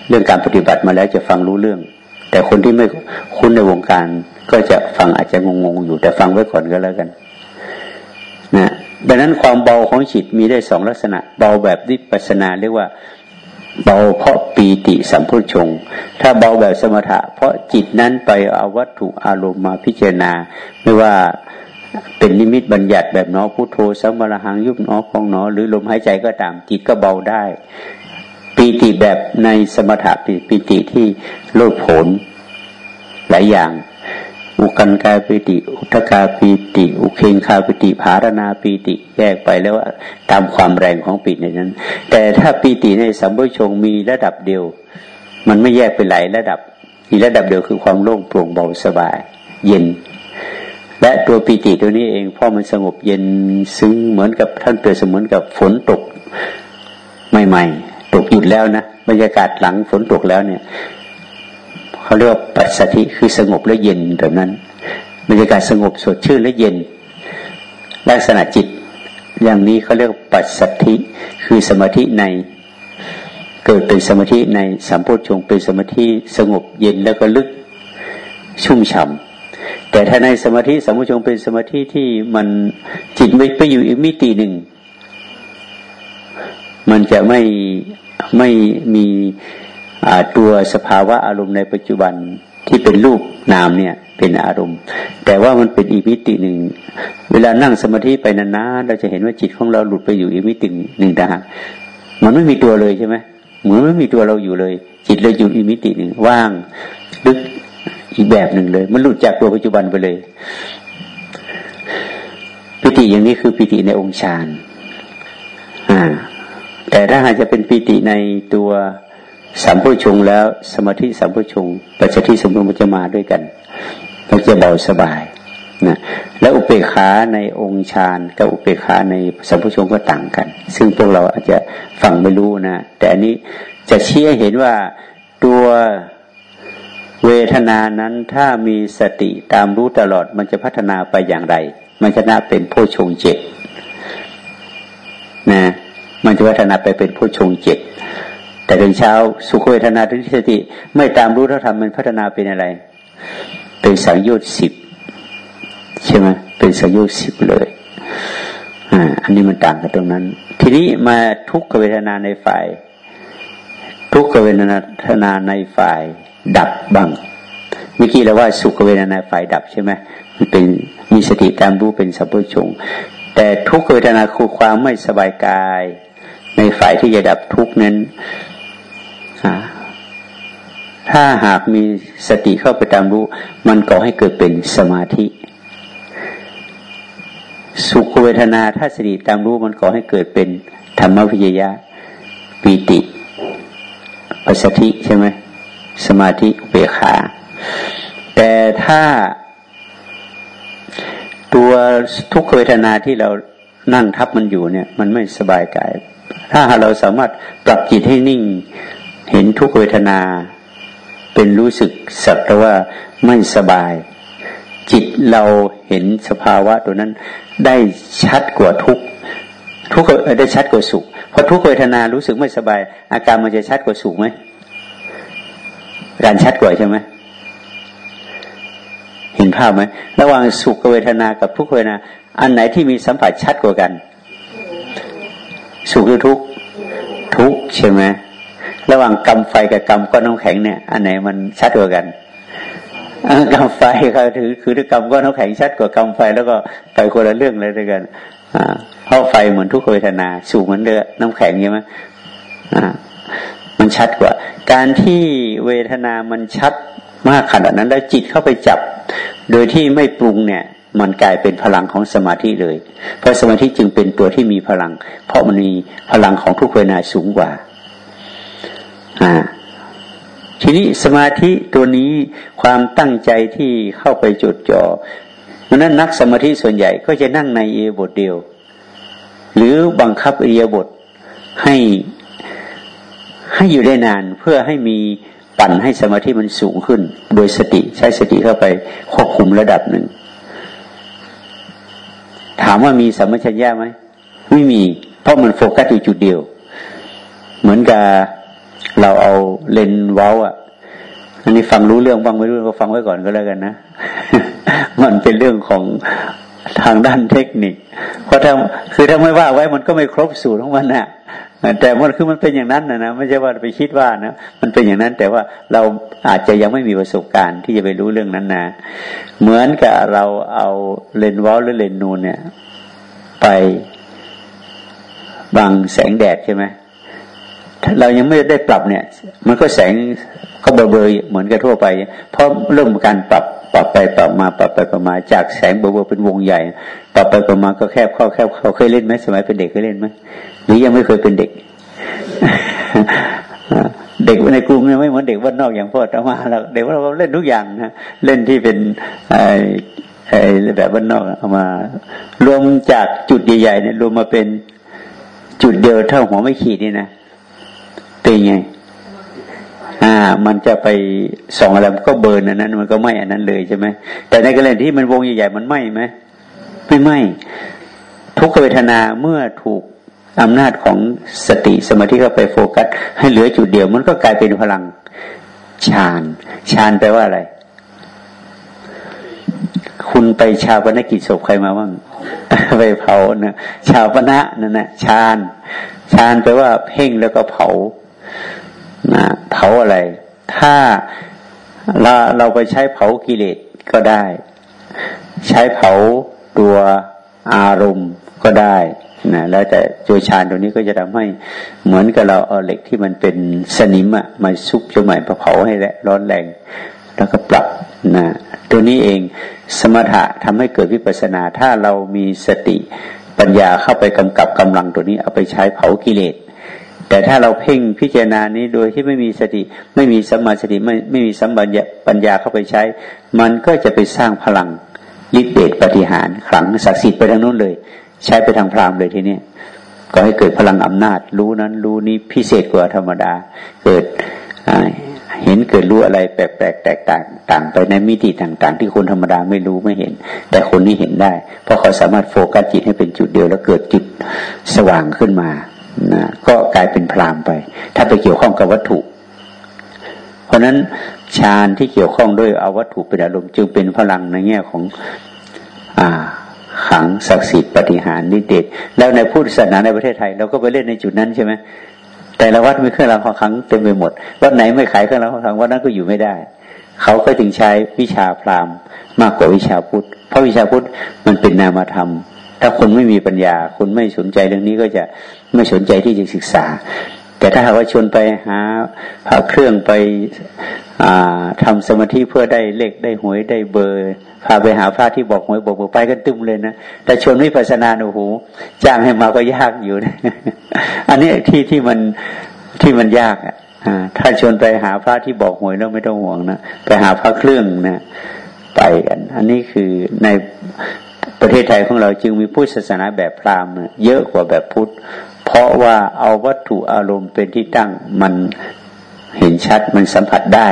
เรื่องการปฏิบัติมาแล้วจะฟังรู้เรื่อง แต่คนที่ไม่คุ้นในวงการ ก็จะฟังอาจจะงงๆอยู่แต่ฟังไว้ก่อนก็แล้วกันนะดังนั้นความเบาของจิตมีได้สองลักษณะ เบาแบบวิปัสนาเรียกว่าเบาเพราะปีติสัมพุชง ถ้าเบาแบบสมถะ เพราะจิตนั้นไปเอาวัตถุอารมณ์มาพิจารณา ไม่ว่า เป็นนิมิตบัญญัติแบบน้อพุโทโธสัมมาหังยุบน้อพองน้อหรือลมหายใจก็ตามจิตก็เบาได้ ปีติแบบในสมถะปีติที่โลดผลหลายอย่าง อุกันกาปิติ อุทกาปิติ อุเคงคาปิติภารณาปิติแยกไปแล้วตามความแรงของปิตินั้น แต่ถ้าปิติในสัมโพชงมีระดับเดียว มันไม่แยกไปหลายระดับมีระดับเดียวคือความโล่งโปร่งเบาสบาย เย็น และตัวปิติตัวนี้เองพอมันสงบเย็นซึ้งเหมือนกับท่านเปรียบเสมือนกับฝนตกใหม่ๆตกหยุดแล้วนะบรรยากาศหลังฝนตกแล้วเนี่ยเขาเรียกว่าปัสสติคือสงบและเย็นแบบนั้น บรรยากาศสงบสดชื่นและเย็น ลักษณะจิต อย่างนี้เขาเรียกปัสสติคือสมาธิในเกิดเป็นสมาธิในสัมโพชฌงเป็นสมาธิสงบเย็นแล้วก็ลึกชุ่มฉ่า แต่ถ้าในสมาธิสัมโพชงเป็นสมาธิที่มันจิตไม่ไปอยู่อีกมิติหนึ่ง มันจะไม่ไม่มีตัวสภาวะอารมณ์ในปัจจุบันที่เป็นรูปนามเนี่ยเป็นอารมณ์ แต่ว่ามันเป็นอีกมิติหนึ่ง เวลานั่งสมาธิไปนานๆเราจะเห็นว่าจิตของเราหลุดไปอยู่อีกมิติหนึ่งนะมันไม่มีตัวเลยใช่ไหมเหมือนไม่มีตัวเราอยู่เลย จิตเลยอยู่อีกมิติหนึ่งว่าง อีกแบบหนึ่งเลย มันหลุดจากตัวปัจจุบันไปเลย ปิติอย่างนี้คือปิติในองค์ฌานอ่า แต่ถ้าหากจะเป็นปิติในตัวสัมพุชงแล้ว สมาธิสัมพุชงปัจจิสมบูรณ์จะมาด้วยกันมันจะเบาสบายนะแล้วอุเบกขาในองค์ฌานกับอุเบกขาในสัมพุชงก็ต่างกัน ซึ่งพวกเราอาจจะฟังไม่รู้นะ แต่อันนี้จะชี้ให้เห็นว่าตัว เวทนานั้นถ้ามีสติตามรู้ตลอดมันจะพัฒนาไปอย่างไร มันจะน่าเป็นโพชงเจ็ดนะมันจะพัฒนาไปเป็นโพชงเจ็ดแต่เป็นเช้าสุขเวทนาทุติสติ ไม่ตามรู้เท่าทำมันพัฒนาเป็นอะไร เป็นสังโยชน์สิบใช่ไหมเป็นสังโยชน์สิบเลยอ่าอันนี้มันต่างกันตรงนั้น ทีนี้มาทุกขเวทนาในฝ่าย ทุกขเวทนาในฝ่าย ดับบ้างเมื่อกี้เราว่าสุขเวทนาฝ่ายดับใช่ไหมมันเป็นมีสติตามรู้เป็นสัพพชงแต่ทุกเวทนาคือความไม่สบายกาย ในฝ่ายที่จะดับทุกนั้นถ้าหากมีสติเข้าไปตามรู้ มันก่อให้เกิดเป็นสมาธิ สุขเวทนาถ้าสติตามรู้มันก่อให้เกิดเป็นธรรมวิจยะปีติปัสสติใช่ไหม สมาธิเบขา แต่ถ้าตัวทุกเวทนาที่เรานั่งทับมันอยู่เนี่ย มันไม่สบายกาย ถ้าเราสามารถปรับจิตให้นิ่ง เห็นทุกเวทนาเป็นรู้สึกสักแต่ว่าไม่สบาย จิตเราเห็นสภาวะตัวนั้นได้ชัดกว่าทุกทุกได้ชัดกว่าสุขพอทุกเวทนารู้สึกไม่สบาย อาการมันจะชัดกว่าสุขไหม การชัดกว่าใช่ไหมเห็นภาพไหมระหว่างสุขเวทนากับทุกเวทนา อันไหนที่มีสัมผัสชัดกว่ากัน สุขหรือทุกทุกใช่ไหมระหว่างกำไฟกับกำก้อนน้ำแข็งเนี่ย อันไหนมันชัดกว่ากันกำไฟเขาถือคือถ้ากำก้อนน้ำแข็งชัดกว่ากำไฟแล้วก็ไปคนละเรื่องเลยด้วยกันเพราะไฟเหมือนทุกเวทนา สูงเหมือนเดือน้ำแข็งใช่ไหมมันชัดกว่า การที่เวทนามันชัดมากขนาดนั้น แล้วจิตเข้าไปจับ โดยที่ไม่ปรุงเนี่ย มันกลายเป็นพลังของสมาธิเลย เพราะสมาธิจึงเป็นตัวที่มีพลัง เพราะมันมีพลังของทุกเวทนาสูงกว่าอ่าทีนี้สมาธิตัวนี้ความตั้งใจที่เข้าไปจดจอ่อนั้นนักสมาธิส่วนใหญ่ก็จะนั่งในเอบทเดียว หรือบังคับเอียบทให้ ให้อยู่ได้นานเพื่อให้มีปั่นให้สมาธิมันสูงขึ้น โดยสติใช้สติเข้าไปควบคุมระดับหนึ่ง ถามว่ามีสมัชัญญาไหมไม่มี เพราะมันโฟกัสอยู่จุดเดียว เหมือนกับเราเอาเลนเว้าอะอันนี้ฟังรู้เรื่องบ้างไม่รู้ก็ฟังไว้ก่อนก็แล้วกันนะ มันเป็นเรื่องของทางด้านเทคนิค เพราะถ้าคือถ้าไม่ว่าไว้มันก็ไม่ครบสูตรของมันนะ แต่มันคือมันเป็นอย่างนั้นนะนะไม่ใช่ว่าไปคิดว่านะมันเป็นอย่างนั้น แต่ว่าเราอาจจะยังไม่มีประสบการณ์ที่จะไปรู้เรื่องนั้นนะเหมือนกับเราเอาเลนวอลหรือเลนนูนเนี่ย ไปบังแสงแดดใช่ไหมเรายังไม่ได้ปรับเนี่ย มันก็แสงก็เบลอๆเหมือนกับทั่วไป เพราะเริ่มการปรับ ปรับไปปรับมาปรับไปปรับมาจากแสงเบลอๆเป็นวงใหญ่ ปรับไปปรับมาก็แคบเข้าแคบเขาเคยเล่นไหมสมัยเป็นเด็กเคยเล่นไหมหรือยังไม่เคยเป็นเด็ก เด็กในกรุงเนี่ยไม่เหมือนเด็กว่านนอกอย่างพ่อต่มาเราเด็กว่าเราเล่นทุกอย่างนะเล่นที่เป็นไอ้ไอ้แบบว่านนอกเอามารวมจากจุดใหญ่ๆเนี่ยรวมมาเป็นจุดเดียวเท่าหัวไม่ขีดนี่นะเป็นไง อ่า มันจะไปส่องอะไรมันก็เบิร์นอันนั้น มันก็ไหมอันนั้นเลยใช่ไหมแต่ในกรณีที่มันวงใหญ่ๆมันไหมไหมไม่ไหมทุกเวทนาเมื่อถูกอำนาจของสติสมาธิเข้าไปโฟกัส ให้เหลือจุดเดียว มันก็กลายเป็นพลังฌานฌานแปลว่าอะไร คุณไปชาวปนกิจศพใครมาบ้างไปเผานะชาวปณะนั่นนะฌานฌานแปลว่าเพ่งแล้วก็เผา นะเผาอะไร ถ้าเราเราไปใช้เผากิเลสก็ได้ ใช้เผาตัวอารมณ์ก็ได้นะแล้วแต่โจชานตัวนี้ก็จะทำให้เหมือนกับเราเอาเหล็กที่มันเป็นสนิมอะมาซุบจใหม่เผาให้ร้อนแรง แล้วก็ปรับนะตัวนี้เองสมถะทำให้เกิดวิปัสนา ถ้าเรามีสติปัญญาเข้าไปกำกับกำลังตัวนี้เอาไปใช้เผากิเลส แต่ถ้าเราเพ่งพิจารณานี้โดยที่ไม่มีสติ ไม่มีสัมมาสติไม่ไม่มีสัมปัญญาเข้าไปใช้ มันก็จะไปสร้างพลังฤทธิเดชปฏิหารขลังศักดิ์สิทธิ์ไปทางนู้นเลย ใช้ไปทางพรามเลยทีนี้ก็ให้เกิดพลังอำนาจ รู้นั้นรู้นี้พิเศษกว่าธรรมดา เกิดเห็นเกิดรู้อะไรแปลกแปลกแตกต่างต่างไปในมิติต่าง ๆ ที่คนธรรมดาไม่รู้ไม่เห็น แต่คนนี้เห็นได้ เพราะเขาสามารถโฟกัสจิตให้เป็นจุดเดียวแล้วเกิดจุดสว่างขึ้นมา นะก็กลายเป็นพรามไป ถ้าไปเกี่ยวข้องกับวัตถุ เพราะนั้นฌานที่เกี่ยวข้องด้วยเอาวัตถุเป็นอารมณ์จึงเป็นพลังในแง่ของอ่าขังศักดิ์สิทธิ์ปฏิหารนิเดชแล้วในพุทธศาสนาในประเทศไทย เราก็ไปเล่นในจุดนั้นใช่ไหมแต่ละวัดมีเครื่องรางของขังเต็มไปหมดวัดไหนไม่ขายเครื่องรางของขังวัดนั้นก็อยู่ไม่ได้ เขาก็ถึงใช้วิชาพราหมณ์มากกว่าวิชาพุทธเพราะวิชาพุทธมันเป็นนามธรรม ถ้าคนไม่มีปัญญาคนไม่สนใจเรื่องนี้ก็จะไม่สนใจที่จะศึกษา แต่ถ้าหากว่าชวนไปหาพาเครื่องไปทำสมาธิเพื่อได้เลขได้หวยได้เบอร์พาไปหาพระที่บอกหวยบอกเบอร์ไปกันตึมเลยนะแต่ชวนวิปัสสนาโอ้โหจ้างให้มาก็ยากอยู่นะอันนี้ที่ที่มันที่มันยากอะถ้าชวนไปหาพระที่บอกหวยแล้วไม่ต้องห่วงนะไปหาพระเครื่องนะไปกัน อันนี้คือใน ประเทศไทยของเราจึงมีพุทธศาสนาแบบพราหมณ์เยอะกว่าแบบพุทธ เพราะว่าเอาวัตถุอารมณ์เป็นที่ตั้งมันเห็นชัดมันสัมผัสได้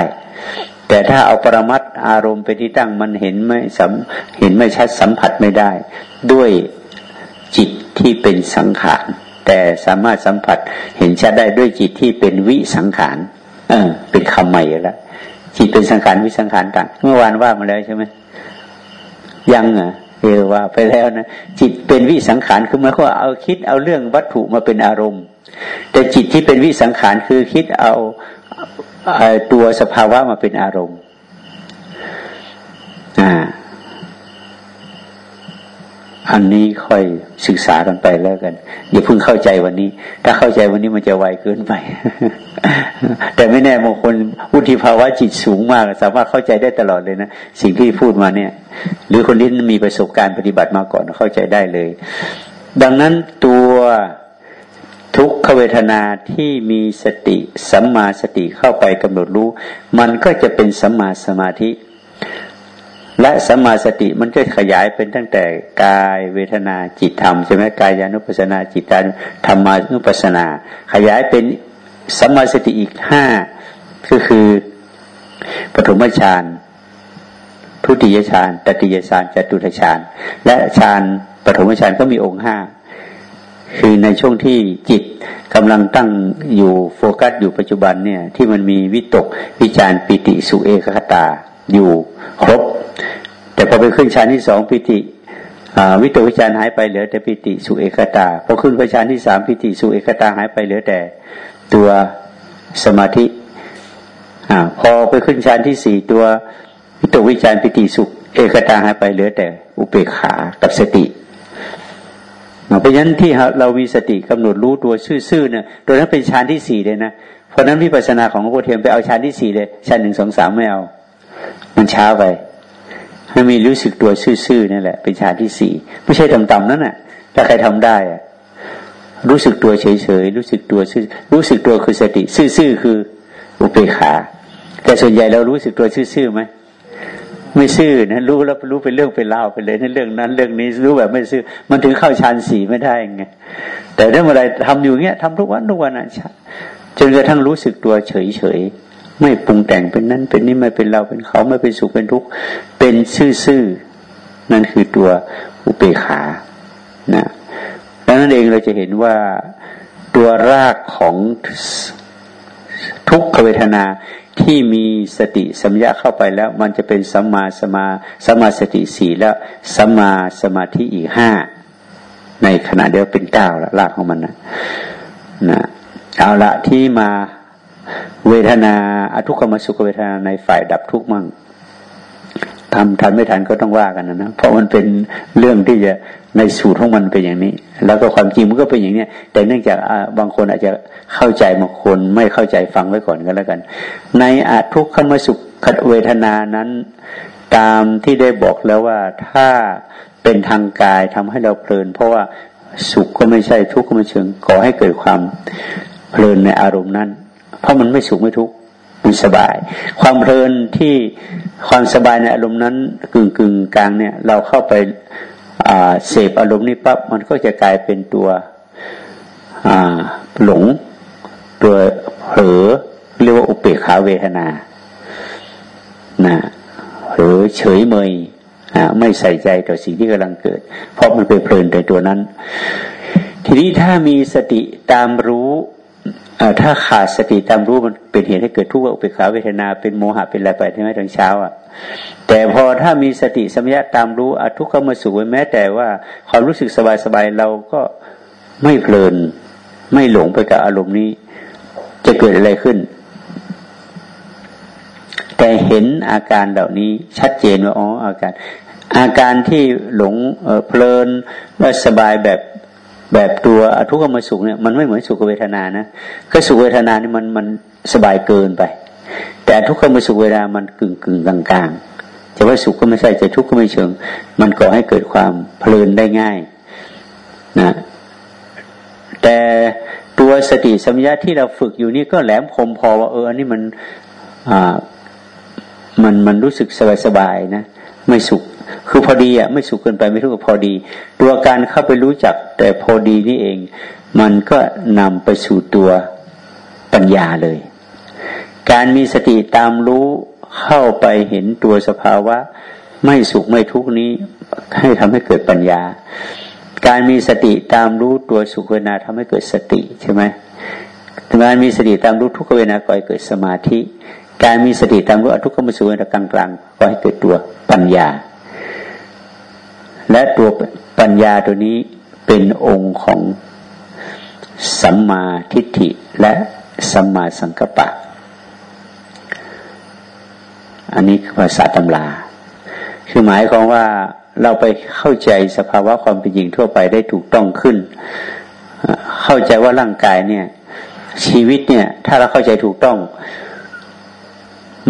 แต่ถ้าเอาปรมัตอารมณ์เป็นที่ตั้งมันเห็นไม่สัมเห็นไม่ชัดสัมผัสไม่ได้ ด้วยจิตที่เป็นสังขารแต่สามารถสัมผัสเห็นชัดได้ด้วยจิตที่เป็นวิสังขารเออเป็นคำใหม่แล้วจิตเป็นสังขารวิสังขารต่างเมื่อวานว่ามาแล้วใช่ไหมยังอะ ออว่าไปแล้วนะจิตเป็นวิสังขารคือมันก็เอาคิดเอาเรื่องวัตถุมาเป็นอารมณ์ แต่จิตที่เป็นวิสังขารคือคิดเอาตัวสภาวะมาเป็นอารมณ์ อันนี้ค่อยศึกษากันไปแล้วกันอย่าเพิ่งเข้าใจวันนี้ ถ้าเข้าใจวันนี้มันจะไวเกินไป แต่ไม่แน่บางคนวุฒิภาวะจิตสูงมาก สามารถเข้าใจได้ตลอดเลยนะสิ่งที่พูดมาเนี่ย หรือคนที่มีประสบการณ์ปฏิบัติมาก่อนเข้าใจได้เลย ดังนั้นตัวทุกขเวทนาที่มีสติสัมมาสติเข้าไปกำหนดรู้ มันก็จะเป็นสัมมาสมาธิ และสัมมาสติมันก็ขยายเป็นตั้งแต่กายเวทนาจิตธรรมใช่ไหมกายานุปัสนาจิตานธรรมานุปัสนา ขยายเป็นสัมมาสติอีกห้าก็คือปฐมฌานทุติยฌานตติยฌานจตุตฌานและฌานปฐมฌานก็มีองค์ห้าคือในช่วงที่จิตกำลังตั้งอยู่โฟกัสอยู่ปัจจุบันเนี่ยที่มันมีวิตกวิจารปิติสุเอกคตา อยู่ครบ แต่พอไปขึ้นฌานที่สองปิติวิตกวิจารหายไปเหลือแต่ปิติสุเอกตาพอขึ้นไปฌานที่สามปิติสุเอกตาหายไปเหลือแต่ตัวสมาธิอพอไปขึ้นฌานที่สี่ตัววิตกวิจารปิติสุเอกตาหายไปเหลือแต่อุเบกขากับสติเพราะฉะนั้นที่เรามีสติกำหนดรู้ตัวซื่อๆเนี่ยตัวนั้นเป็นฌานที่สี่เลยนะเพราะนั้นวิปัสสนาของหลวงพ่อเทียมไปเอาฌานที่สี่เลยฌานหนึ่งสองสามไม่เอา มันช้าไปให้มีรู้สึกตัวซื่อๆนี่แหละ เป็นฌานที่สี่ไม่ใช่ต่ำๆนั่นน่ะถ้าใครทำได้อะรู้สึกตัวเฉยๆรู้สึกตัวซื่อรู้สึกตัวคือสติ ซื่อๆคืออุเบกขา แต่ส่วนใหญ่เรารู้สึกตัวซื่อๆไหมไม่ซื่อนะรู้แล้วรู้เป็นเรื่องเป็นราวไปเลยนั่นเรื่องนั้น เรื่องนี้รู้แบบไม่ซื่อ มันถึงเข้าฌานสี่ไม่ได้ไงแต่เรื่องอะไรทำอยู่เงี้ยทำทุกวันทุกวันอะจนกระทั่งรู้สึกตัวเฉยๆ ไม่ปรุงแต่งเป็นนั้นเป็นนี้ไม่เป็นเราเป็นเขาไม่เป็นสุขเป็นทุกข์เป็นซื่อๆนั่นคือตัวอุเบกขานะดังนั้นเองเราจะเห็นว่าตัวรากของทุกขเวทนาที่มีสติสัมยาเข้าไปแล้ว มันจะเป็นสัมมาสมาสัมมาสติสี่แล้วสัมมาสมาธิอีกห้าในขณะเดียวเป็นเก้าละรากของมันนะนะเอาละที่มา เวทนาอทุกขมสุขเวทนาในฝ่ายดับทุกข์มั่งทำทันไม่ทันก็ต้องว่ากันนะนะเพราะมันเป็นเรื่องที่จะในสูตรของมันเป็นอย่างนี้ แล้วก็ความจริงมันก็เป็นอย่างนี้แต่เนื่องจากบางคนอาจจะเข้าใจบางคนไม่เข้าใจฟังไว้ก่อนก็แล้วกัน ในอทุกขมสุขเวทนานั้น ตามที่ได้บอกแล้วว่าถ้าเป็นทางกายทำให้เราเพลิน เพราะว่าสุขก็ไม่ใช่ทุกข์ก็ไม่เชิงก่อให้เกิดความเพลินในอารมณ์นั้น เพราะมันไม่สุขไม่ทุกข์มันสบาย ความเพลินที่ความสบายในอารมณ์นั้นกึ่งกึ่งกลางเนี่ย เราเข้าไปเสพอารมณ์นี้ปั๊บมันก็จะกลายเป็นตัวหลง ตัวเผลอเรียกว่าอุเปกขาเวทนานะหรือเฉยเมยไม่ใส่ใจต่อสิ่งที่กำลังเกิด เพราะมันไปเพลินในตัวนั้น ทีนี้ถ้ามีสติตามรู้ ถ้าขาดสติตามรู้มันเป็นเหตุให้เกิดทุกข์อุเบกขาเวทนาเป็นโมหะเป็นอะไรไปใช่ไหมตอนเช้าอะแต่พอถ้ามีสติสัมยาตามรู้อทุกขมสุขไว้แม้แต่ว่าความรู้สึกสบายๆเราก็ไม่เพลิน ไม่หลงไปกับอารมณ์นี้ จะเกิดอะไรขึ้น แต่เห็นอาการเหล่านี้ชัดเจนว่าอ๋ออาการ อาการที่หลงเพลินว่าสบายแบบ แบบตัวอทุกขมสุขเนี่ยมันไม่เหมือนสุขเวทนานะก็สุขเวทนานี่มันมันสบายเกินไป แต่ทุกขมสุขเวทนามันกึ่งกึ่งกลางกลางจะว่าสุขก็ไม่ใช่จะทุกข์ก็ไม่เชิง มันก่อให้เกิดความเพลินได้ง่ายนะแต่ตัวสติสัมยาที่เราฝึกอยู่นี่ก็แหลมคมพอว่าเอออันนี้มันอ่ามันมันรู้สึกสบายสบายนะ ไม่สุข คือพอดีอะไม่สุขเกินไปไม่ทุกข์พอดี ตัวการเข้าไปรู้จักแต่พอดีนี่เอง มันก็นำไปสู่ตัวปัญญาเลย การมีสติตามรู้เข้าไปเห็นตัวสภาวะ ไม่สุขไม่ทุกข์นี้ ให้ทำให้เกิดปัญญา การมีสติตามรู้ตัวสุขเวนาทำให้เกิดสติใช่ไหมการมีสติตามรู้ทุกขเวนาก็ให้เกิดสมาธิ การมีสติตามรู้อทุกขมสุเวณากลางๆก็ให้เกิดตัวปัญญา และตัวปัญญาตัวนี้เป็นองค์ของสัมมาทิฏฐิและสัมมาสังกัปปะ อันนี้คือภาษาตำรา คือหมายความว่าเราไปเข้าใจสภาวะความเป็นจริงทั่วไปได้ถูกต้องขึ้น เข้าใจว่าร่างกายเนี่ย ชีวิตเนี่ย ถ้าเราเข้าใจถูกต้อง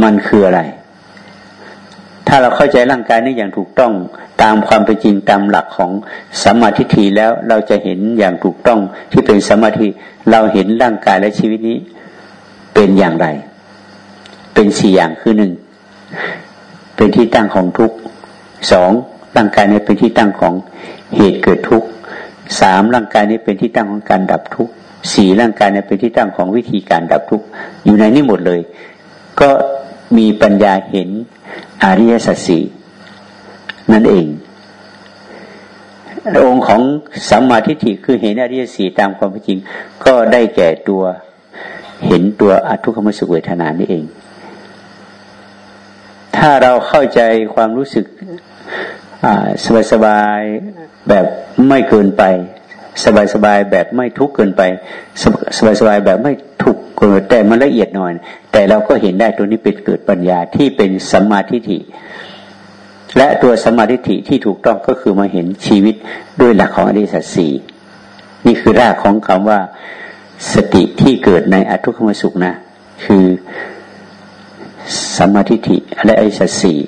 มันคืออะไร ถ้าเราเข้าใจร่างกายนี้อย่างถูกต้องตามความเป็นจริงตามหลักของสัมมาทิฏฐิแล้วเราจะเห็นอย่างถูกต้องที่เป็นสมาธิเราเห็นร่างกายและชีวิตนี้เป็นอย่างไร เป็นสี่อย่างคือหนึ่งเป็นที่ตั้งของทุกสองร่างกายนี้เป็นที่ตั้งของเหตุเกิดทุกข์สามร่างกายนี้เป็นที่ตั้งของการดับทุกข์สี่ร่างกายนี้เป็นที่ตั้งของวิธีการดับทุกข์อยู่ในนี้หมดเลย ก็มีปัญญาเห็น อริยสัจสี่นั่นเององค์ของสัมมาทิฏฐิคือเห็นอริยสีตามความเป็นจริง ก็ได้แก่ตัวเห็นตัวอทุกขมสุขเวทนานี่เอง ถ้าเราเข้าใจความรู้สึกสบายๆแบบไม่เกินไป สบายๆแบบไม่ทุกข์เกินไป สบายๆแบบไม่ทุกข์เกินแต่มันละเอียดหน่อย แต่เราก็เห็นได้ตัวนี้เป็นเกิดปัญญาที่เป็นสัมมาทิฏฐิและตัวสมาธิที่ถูกต้องก็คือมาเห็นชีวิตด้วยหลักของอริยสัจสี่นี่คือรากของคำว่าสติที่เกิดในอทุกขมสุขนะ คือสมาธิิและอริยสัจสี่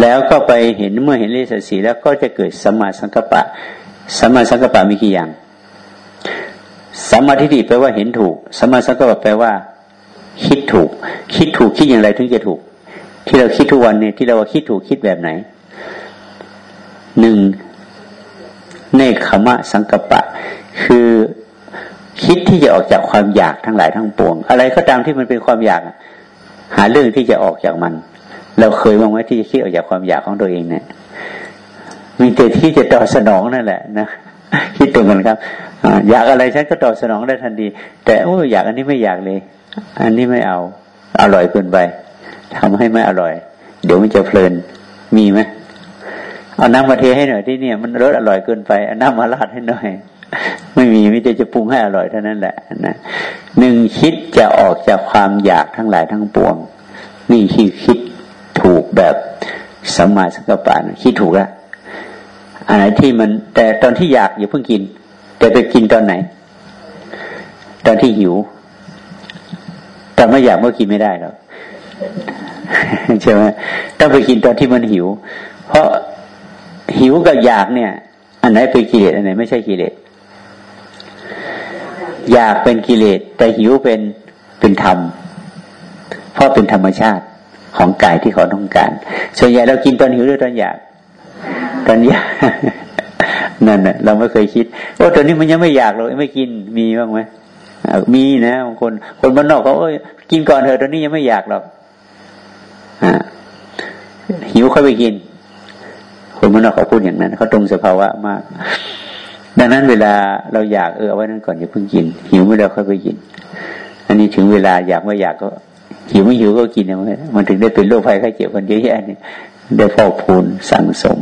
แล้วก็ไปเห็นเมื่อเห็นอริยสัจสี่แล้วก็จะเกิดสมาสังกปะ สัมมาสังกัปปะมีกี่อย่างสัมมาธิิแปลว่าเห็นถูกสัมมาสังกัปะแปลว่า คิดถูก คิดถูกคิดอย่างไรถึงจะถูก ที่เราคิดทุกวันเนี่ยที่เราว่าคิดถูกคิดแบบไหนหนึ่งเนคขมะสังกปะ คือคิดที่จะออกจากความอยากทั้งหลายทั้งปวง อะไรก็ตามที่มันเป็นความอยาก หาเรื่องที่จะออกจากมัน เราเคยมองไว้ที่จะคิดออกจากความอยากของตัวเองเนี่ย มีแต่ที่จะตอบสนองนั่นแหละนะคิดตรงกันครับอยากอะไรฉันก็ตอบสนองได้ทันทีแต่โอ้อยากอันนี้ไม่อยากเลย อันนี้ไม่เอา อร่อยเกินไปทำให้ไม่อร่อย เดี๋ยวมันจะเพลินมีไหมเอาน้ำมาเทให้หน่อยที่เนี่ย มันรสอร่อยเกินไปเอาน้ำมาราดให้หน่อย ไม่มีมิแต่จะปรุงให้อร่อยเท่านั้นแหละนะหนึ่งคิดจะออกจากความอยากทั้งหลายทั้งปวง นี่คือคิดถูกแบบสัมมาสังกัปปะคิดถูกแล้ว อันไหนที่มัน แต่ตอนที่อยากอย่าเพิ่งกิน แต่ไปกินตอนไหน ตอนที่หิวแต่ไม่อยากเมื่อกินไม่ได้หรอกใช่ไหมต้องไปกินตอนที่มันหิว เพราะหิวกับอยากเนี่ย อันไหนเป็นกิเลสอันไหนไม่ใช่กิเลสอยากเป็นกิเลสแต่หิวเป็นเป็นธรรม เพราะเป็นธรรมชาติของกายที่เขาต้องการ ส่วนใหญ่เรากินตอนหิวหรือตอนอยาก ตอนอยากนั่นแหละเราไม่เคยคิดว่าตอนนี้มันยังไม่อยากเลยไม่กินมีบ้างไหมมีนะบางคน คนบ้านนอกเขาเอ้ยกินก่อนเถอะตอนนี้ยังไม่อยากหรอกหิวเขาไปกิน คนมันนอกเขาพูดอย่างนั้นเขาตรงสภาวะมาก ดังนั้นเวลาเราอยากเออเอาไว้นั่นก่อนอย่าเพิ่งกิน หิวไม่ได้ค่อยไปกิน อันนี้ถึงเวลาอยากไม่อยากก็หิวไม่หิวก็กินนะมันถึงได้เป็นโรคภัยไข้เจ็บกันเยอะแยะเนี่ย ได้ฟอกพูนสั่งสม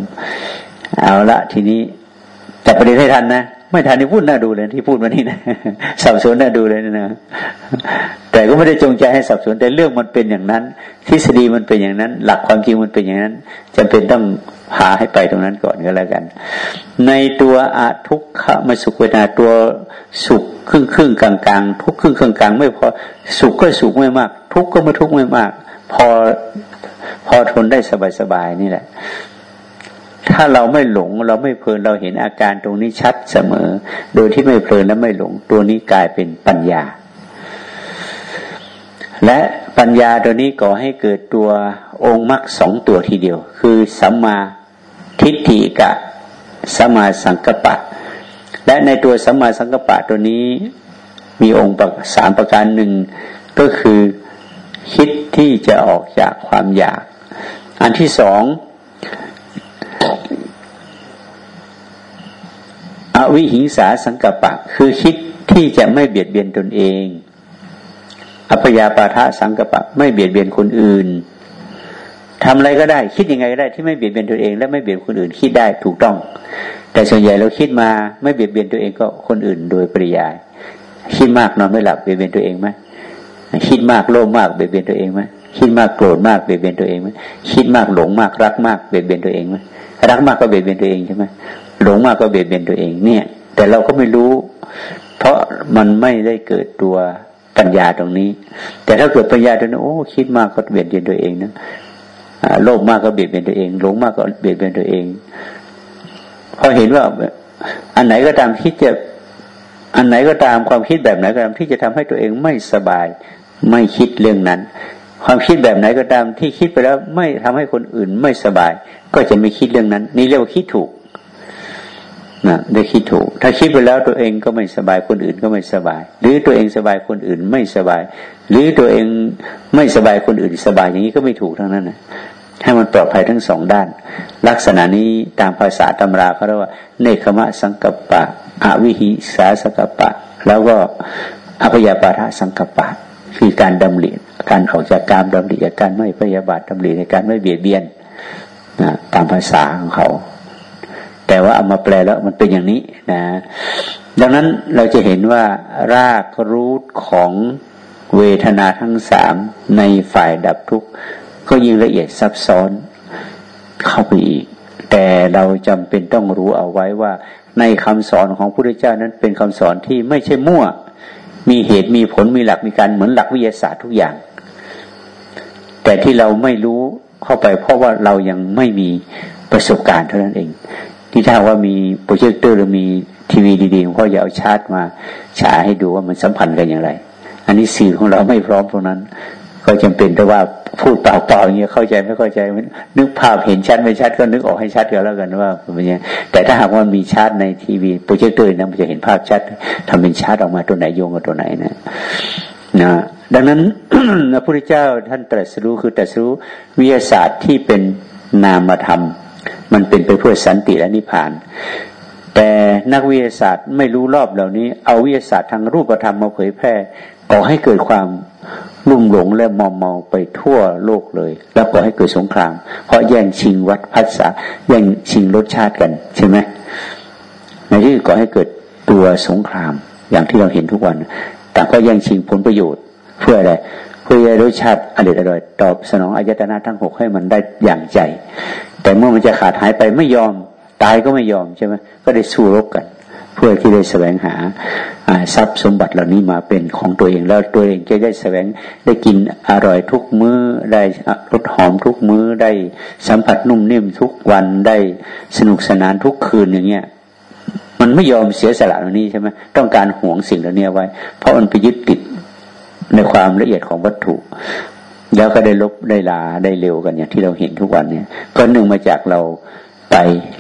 เอาละทีนี้แต่ประเด็นให้ทันนะไม่ทันที่พูดน่าดูเลยที่พูดมานี่นะสับสนน่าดูเลยนะแต่ก็ไม่ได้จงใจให้สับสนแต่เรื่องมันเป็นอย่างนั้น ทฤษฎีมันเป็นอย่างนั้น หลักความจริงมันเป็นอย่างนั้นจำเป็นต้องพาให้ไปตรงนั้นก่อนก็แล้วกัน ในตัวอาทุกขมสุขเวทนาตัวสุขครึ่งครึ่งกลางกลางทุกครึ่งกลางกลางไม่พอสุขก็สุขไม่มาก ทุกข์ก็ไม่ทุกข์ไม่มาก พอ พอทนได้สบายๆนี่แหละ ถ้าเราไม่หลง เราไม่เพลินเราเห็นอาการตรงนี้ชัดเสมอ โดยที่ไม่เพลินและไม่หลง ตัวนี้กลายเป็นปัญญา และปัญญาตัวนี้ก่อให้เกิดตัวองค์มรรคสองตัวทีเดียว คือสัมมาทิฏฐิกับสัมมาสังกัปปะ และในตัวสัมมาสังกัปปะตัวนี้มีองค์สามประการหนึ่งก็คือคิดที่จะออกจากความอยาก อันที่สองอวิหิงสาสังกัปปะ คือคิดที่จะไม่เบียดเบียนตนเองอภยาปาทะสังกัปปะ ไม่เบียดเบียนคนอื่นทำอะไรก็ได้ คิดยังไงก็ได้ที่ไม่เบียดเบียนตัวเอง และไม่เบียดคนอื่นคิดได้ถูกต้อง แต่ส่วนใหญ่เราคิดมาไม่เบียดเบียนตัวเองก็คนอื่นโดยปริยาย คิดมากนอนไม่หลับเบียดเบียนตัวเองไหมคิดมากโลภมากเบียดเบียนตัวเองไหม คิดมากโกรธมากเบียดเบียนตัวเองไหมคิดมากหลงมากรักมากเบียดเบียนตัวเองไหมรักมากก็เบียดเบียนตัวเองใช่ไหมหลงมากก็เบียดเบียนตัวเองเนี่ย แต่เราก็ไม่รู้ เพราะมันไม่ได้เกิดตัวปัญญาตรงนี้ แต่ถ้าเกิดปัญญาตรงนี้โอ้คิดมากก็เบียดเบียนตัวเองนะโลภมากก็เบียดเบียนตัวเองหลงมากก็เบียดเบียนตัวเองพอเห็นว่าอันไหนก็ตามคิดจะอันไหนก็ตามความคิดแบบไหนก็ตามที่จะทำให้ตัวเองไม่สบาย ไม่คิดเรื่องนั้น ความคิดแบบไหนก็ตามที่คิดไปแล้วไม่ทำให้คนอื่นไม่สบาย ก็จะไม่คิดเรื่องนั้น นี่เรียกว่าคิดถูกนะได้คิดถูก ถ้าคิดไปแล้วตัวเองก็ไม่สบายคนอื่นก็ไม่สบาย หรือตัวเองสบายคนอื่นไม่สบาย หรือตัวเองไม่สบายคนอื่นสบายอย่างนี้ก็ไม่ถูกทั้งนั้นนะให้มันปลอดภัยทั้งสองด้าน ลักษณะนี้ตามภาษาตำราเขาเรียกว่า เนคขมะสังกัปปะอวิหิสาสังกัปปะ แล้วก็อภยาปาทะสังกัปปะ คือการดำริ การออกจากการดำริจากการไม่พยาบาทดำริในการไม่เบียดเบียนนะตามภาษาของเขา แต่ว่าเอามาแปลแล้วมันเป็นอย่างนี้นะดังนั้นเราจะเห็นว่ารากรูทของเวทนาทั้งสามในฝ่ายดับทุกข์ก็ยิ่งละเอียดซับซ้อนเข้าไปอีก แต่เราจำเป็นต้องรู้เอาไว้ว่า ในคำสอนของพระพุทธเจ้านั้นเป็นคำสอนที่ไม่ใช่มั่ว มีเหตุมีผลมีหลักมีการเหมือนหลักวิทยาศาสตร์ทุกอย่าง แต่ที่เราไม่รู้เข้าไป เพราะว่าเรายังไม่มีประสบการณ์เท่านั้นเอง ที่ถ้าว่ามีโปรเจคเตอร์หรือมีทีวีดีๆพ่ออยากเอาชาร์จมาฉายให้ดูว่ามันสัมพันธ์กันอย่างไร อันนี้สื่อของเราไม่พร้อมตรงนั้น ก็จำเป็นแต่ว่าพูดเปล่าๆอย่างเงี้ยเข้าใจไม่เข้าใจ นึกภาพเห็นชัดไม่ชัดก็นึกออกให้ชัดก็แล้วกันว่าเป็นยังแต่ถ้าหากว่ามีชาร์ตในทีวีโปรเจคเตอร์นะมันจะเห็นภาพชัดทำเป็นชาร์ตออกมาตัวไหนโยงกับตัวไหนนะ นะดังนั้นพระพุทธเจ้าท่านตรัสรู้คือตรัสรู้วิทยาศาสตร์ที่เป็นนามธรรม มันเป็นไปเพื่อสันติและนิพพาน แต่นักวิทยาศาสตร์ไม่รู้รอบเหล่านี้ เอาวิทยาศาสตร์ทางรูปธรรมมาเผยแพร่ก่อให้เกิดความลุ่มหลงและมอมเมาไปทั่วโลกเลย แล้วก่อให้เกิดสงคราม เพราะแย่งชิงวัดภาษาแย่งชิงรสชาติกันใช่ไหมในที่ก่อให้เกิดตัวสงครามอย่างที่เราเห็นทุกวัน แต่ก็แย่งชิงผลประโยชน์ เพื่ออะไรเพื่อให้รสชาติอร่อยอร่อย ตอบสนองอายตนะทั้งหกให้มันได้อย่างใจ แต่เมื่อมันจะขาดหายไปไม่ยอมตายก็ไม่ยอมใช่ไหมก็ได้สู้รบกัน เพื่อที่ได้แสวงหาทรัพย์สมบัติเหล่านี้มาเป็นของตัวเองแล้วตัวเองจะได้แสวงได้กินอร่อยทุกมือ้อได้รสหอมทุกมือ้อได้สัมผัสนุ่มนิ่มทุกวันได้สนุกสนานทุกคืนอย่างเงี้ย มันไม่ยอมเสียสละเหล่านี้ใช่ไหมต้องการห่วงสิ่งเหล่านี้ไว้ เพราะมันไปยึดติดในความละเอียดของวัตถุ แล้วก็ได้ลบได้ลาได้เร็วกันอย่างที่เราเห็นทุกวันเนี่ย ก็หนึ่งมาจากเราไป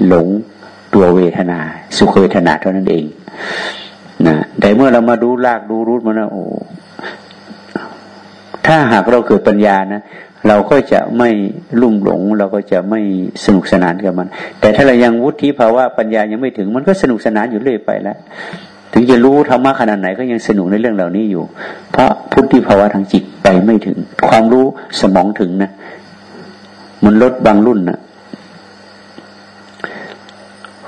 หลงตัวเวทนา สุขเวทนาเท่านั้นเองนะแต่เมื่อเรามาดูลากดูรูทมันนะโอ้ถ้าหากเราเกิดปัญญานะ เราก็จะไม่ลุ่มหลง เราก็จะไม่สนุกสนานกับมัน แต่ถ้าเรายังวุฒิภาวะปัญญายังไม่ถึง มันก็สนุกสนานอยู่เรื่อยไปแล้วถึงจะรู้ธรรมะขนาดไหนก็ยังสนุกในเรื่องเหล่านี้อยู่ เพราะพุทธิภาวะทางจิตไปไม่ถึง ความรู้สมองถึงนะมันลดบางรุ่นนะ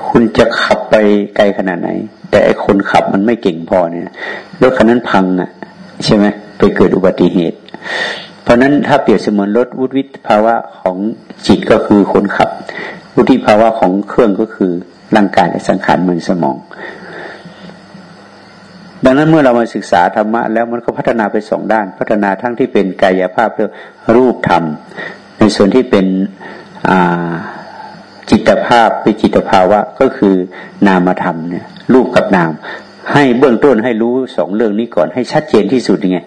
คุณจะขับไปไกลขนาดไหน แต่คนขับมันไม่เก่งพอเนี่ยรถคันนั้นพังอะ ใช่ไหมไปเกิดอุบัติเหตุ เพราะนั้นถ้าเปรียบเสมือนรถวุฒิภาวะของจิตก็คือคนขับ วุฒิภาวะของเครื่องก็คือร่างกายและสังขารมือสมอง ดังนั้นเมื่อเรามาศึกษาธรรมะแล้วมันก็พัฒนาไปสองด้าน พัฒนาทั้งที่เป็นกายภาพเรื่องรูปธรรม ในส่วนที่เป็นจิตภาพเป็นจิตภาวะก็คือนามธรรมเนี่ยรูปกับนาม ให้เบื้องต้นให้รู้สองเรื่องนี้ก่อนให้ชัดเจนที่สุดยังไง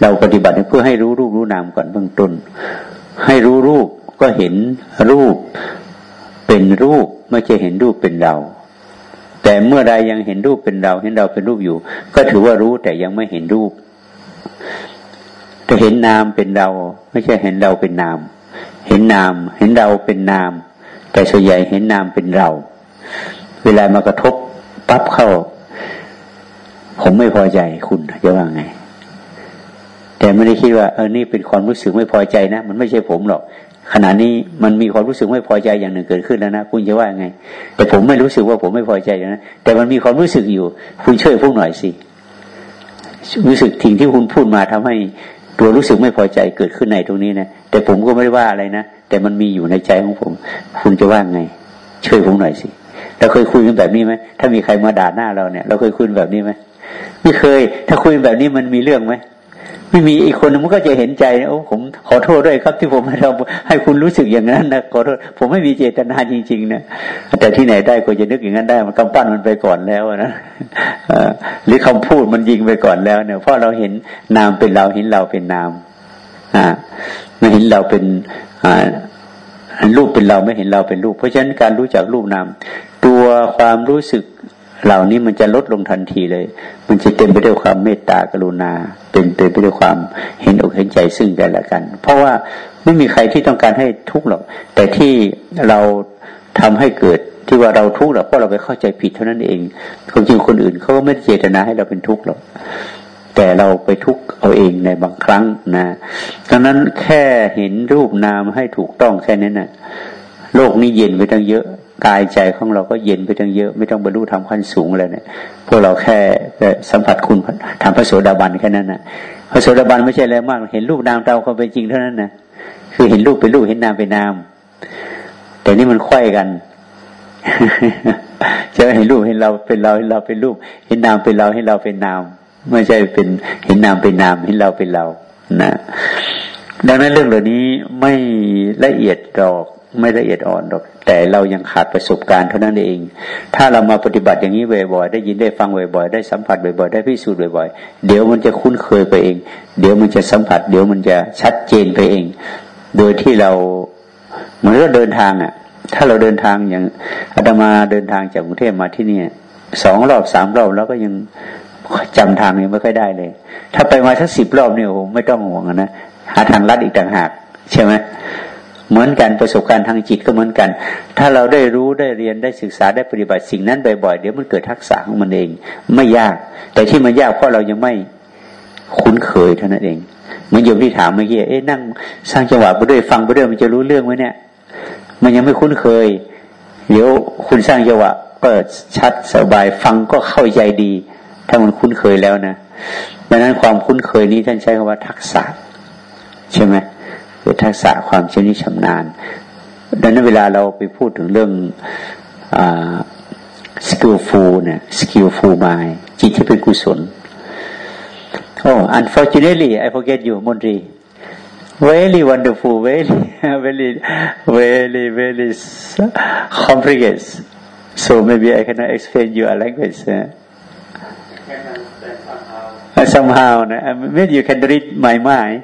เราปฏิบัติเพื่อให้รู้รูปรู้นามก่อนเบื้องต้น ให้รู้รูปก็เห็นรูปเป็นรูปไม่ใช่เห็นรูปเป็นเรา แต่เมื่อใดยังเห็นรูปเป็นเรา เห็นเราเป็นรูปอยู่ ก็ถือว่ารู้แต่ยังไม่เห็นรูปแต่เห็นนามเป็นเรา ไม่ใช่เห็นเราเป็นนาม เห็นนาม เห็นเราเป็นนาม แต่ส่วนใหญ่เห็นนามเป็นเรา เวลามากระทบปั๊บเข้า ผมไม่พอใจคุณจะว่าไง แต่ไม่ได้คิดว่าเออนี่เป็นความรู้สึกไม่พอใจนะ มันไม่ใช่ผมหรอกขณะนี้มันมีความรู้สึกไม่พอใจอย่างหนึ่งเกิดขึ้นแล้วนะคุณจะว่าไง แต่ผมไม่รู้สึกว่าผมไม่พอใจนะแต่มันมีความรู้สึกอยู่ คุณช่วยพูดหน่อยสิรู้สึกทิ้งที่คุณพูดมาทำให้ตัวรู้สึกไม่พอใจเกิดขึ้นในตรงนี้นะแต่ผมก็ไม่ได้ว่าอะไรนะแต่มันมีอยู่ในใจของผม คุณจะว่าไง ช่วยผมหน่อยสิเราเคยคุยกันแบบนี้ไหมถ้ามีใครมาด่าหน้าเราเนี่ย เราเคยคุยแบบนี้ไหมไม่เคย ถ้าคุยแบบนี้มันมีเรื่องไหม ไม่มีอีกคนมันก็จะเห็นใจโอ้ผมขอโทษด้วยครับที่ผมให้เราให้คุณรู้สึกอย่างนั้นนะขอโทษผมไม่มีเจตนาจริง ๆ นะแต่ที่ไหนได้ก็จะนึกอย่างนั้นได้ มันกำปั้นมันไปก่อนแล้วนะหรือคำพูดมันยิงไปก่อนแล้วเนี่ยเพราะเราเห็นนามเป็นเราเห็นเราเป็นนามอ่าไม่เห็นเราเป็นอ่ารูปเป็นเราไม่เห็นเราเป็นรูป เพราะฉะนั้นการรู้จักรูปนามตัวความรู้สึก เหล่านี้มันจะลดลงทันทีเลย มันจะเต็มไปด้วยความเมตตากรุณา เป็นเต็มไปด้วยความเห็นอกเห็นใจซึ่งกันและกัน เพราะว่าไม่มีใครที่ต้องการให้ทุกข์หรอก แต่ที่เราทำให้เกิดที่ว่าเราทุกข์หรอกเพราะเราไปเข้าใจผิดเท่านั้นเองความจริงคนอื่นเขาก็ไม่ได้เจตนาให้เราเป็นทุกข์หรอก แต่เราไปทุกข์เอาเองในบางครั้งนะดังนั้นแค่เห็นรูปนามให้ถูกต้องแค่นั้นนะ่ะโลกนี้เย็นไปตั้งเยอะ กายใจของเราก็เย็นไปตั้งเยอะ ไม่ต้องบรรลุธรรมขั้นสูงเลยเนี่ยพวกเราแค่สัมผัสคุณทำพระโสดาบันแค่นั้นนะพระโสดาบันไม่ใช่อะไรมาก เห็นรูปนามเราความเป็นจริงเท่านั้นนะคือเห็นรูปเป็นรูปเห็นนามเป็นนาม แต่นี่มันค่อยกันจะเห็นรูปเห็นเราเป็นเราเห็นเราเป็นรูป เห็นนามเป็นเราเห็นเราเป็นนาม ไม่ใช่เป็นเห็นนามเป็นนามเห็นเราเป็นเรานะดังนั้นเรื่องเหล่านี้ไม่ละเอียดดอก ไม่ละเอียดอ่อนหรอก แต่เรายังขาดประสบการณ์เท่านั้นเอง ถ้าเรามาปฏิบัติอย่างนี้บ่อยๆ ได้ยินได้ฟังบ่อยๆ ได้สัมผัสบ่อยๆ ได้พิสูจน์บ่อยๆ เดี๋ยวมันจะคุ้นเคยไปเอง เดี๋ยวมันจะสัมผัส เดี๋ยวมันจะชัดเจนไปเอง โดยที่เราเหมือนก็เดินทางอะ ถ้าเราเดินทางอย่างอาตมาเดินทางจากกรุงเทพมาที่นี่สองรอบสามรอบแล้วก็ยังจำทางยังไม่ค่อยได้เลย ถ้าไปมาสักสิบรอบเนี่ยโอ้ไม่ต้องห่วงนะ หาทางลัดอีกต่างหาก ใช่ไหม เหมือนกันประสบการณ์ทางจิตก็เหมือนกัน ถ้าเราได้รู้ได้เรียนได้ศึกษาได้ปฏิบัติสิ่งนั้นบ่อยๆเดี๋ยวมันเกิดทักษะของมันเอง ไม่ยาก แต่ที่มันยากเพราะเรายังไม่คุ้นเคยเท่านั้นเองเหมือนโยมที่ถามเมื่อกี้เอ๊ะนั่งสร้างจังหวะไปด้วยฟังไปด้วยมันจะรู้เรื่องไหมเนี่ย มันยังไม่คุ้นเคย เดี๋ยวคุณสร้างจังหวะก็ชัดสบายฟังก็เข้าใจดี ถ้ามันคุ้นเคยแล้วนะดังนั้นความคุ้นเคยนี้ท่านใช้คำว่าทักษะ ใช่ไหม คือทักษะความชนิชำนาญ ดังนั้นเวลาเราไปพูดถึงเรื่อง skillful เนี่ย skillful mind จิตที่เป็นกุศล Oh unfortunately I forget you มนตรี very wonderful very very very very complicated so maybe I cannot explain you a language uh, somehow maybe you can read my mind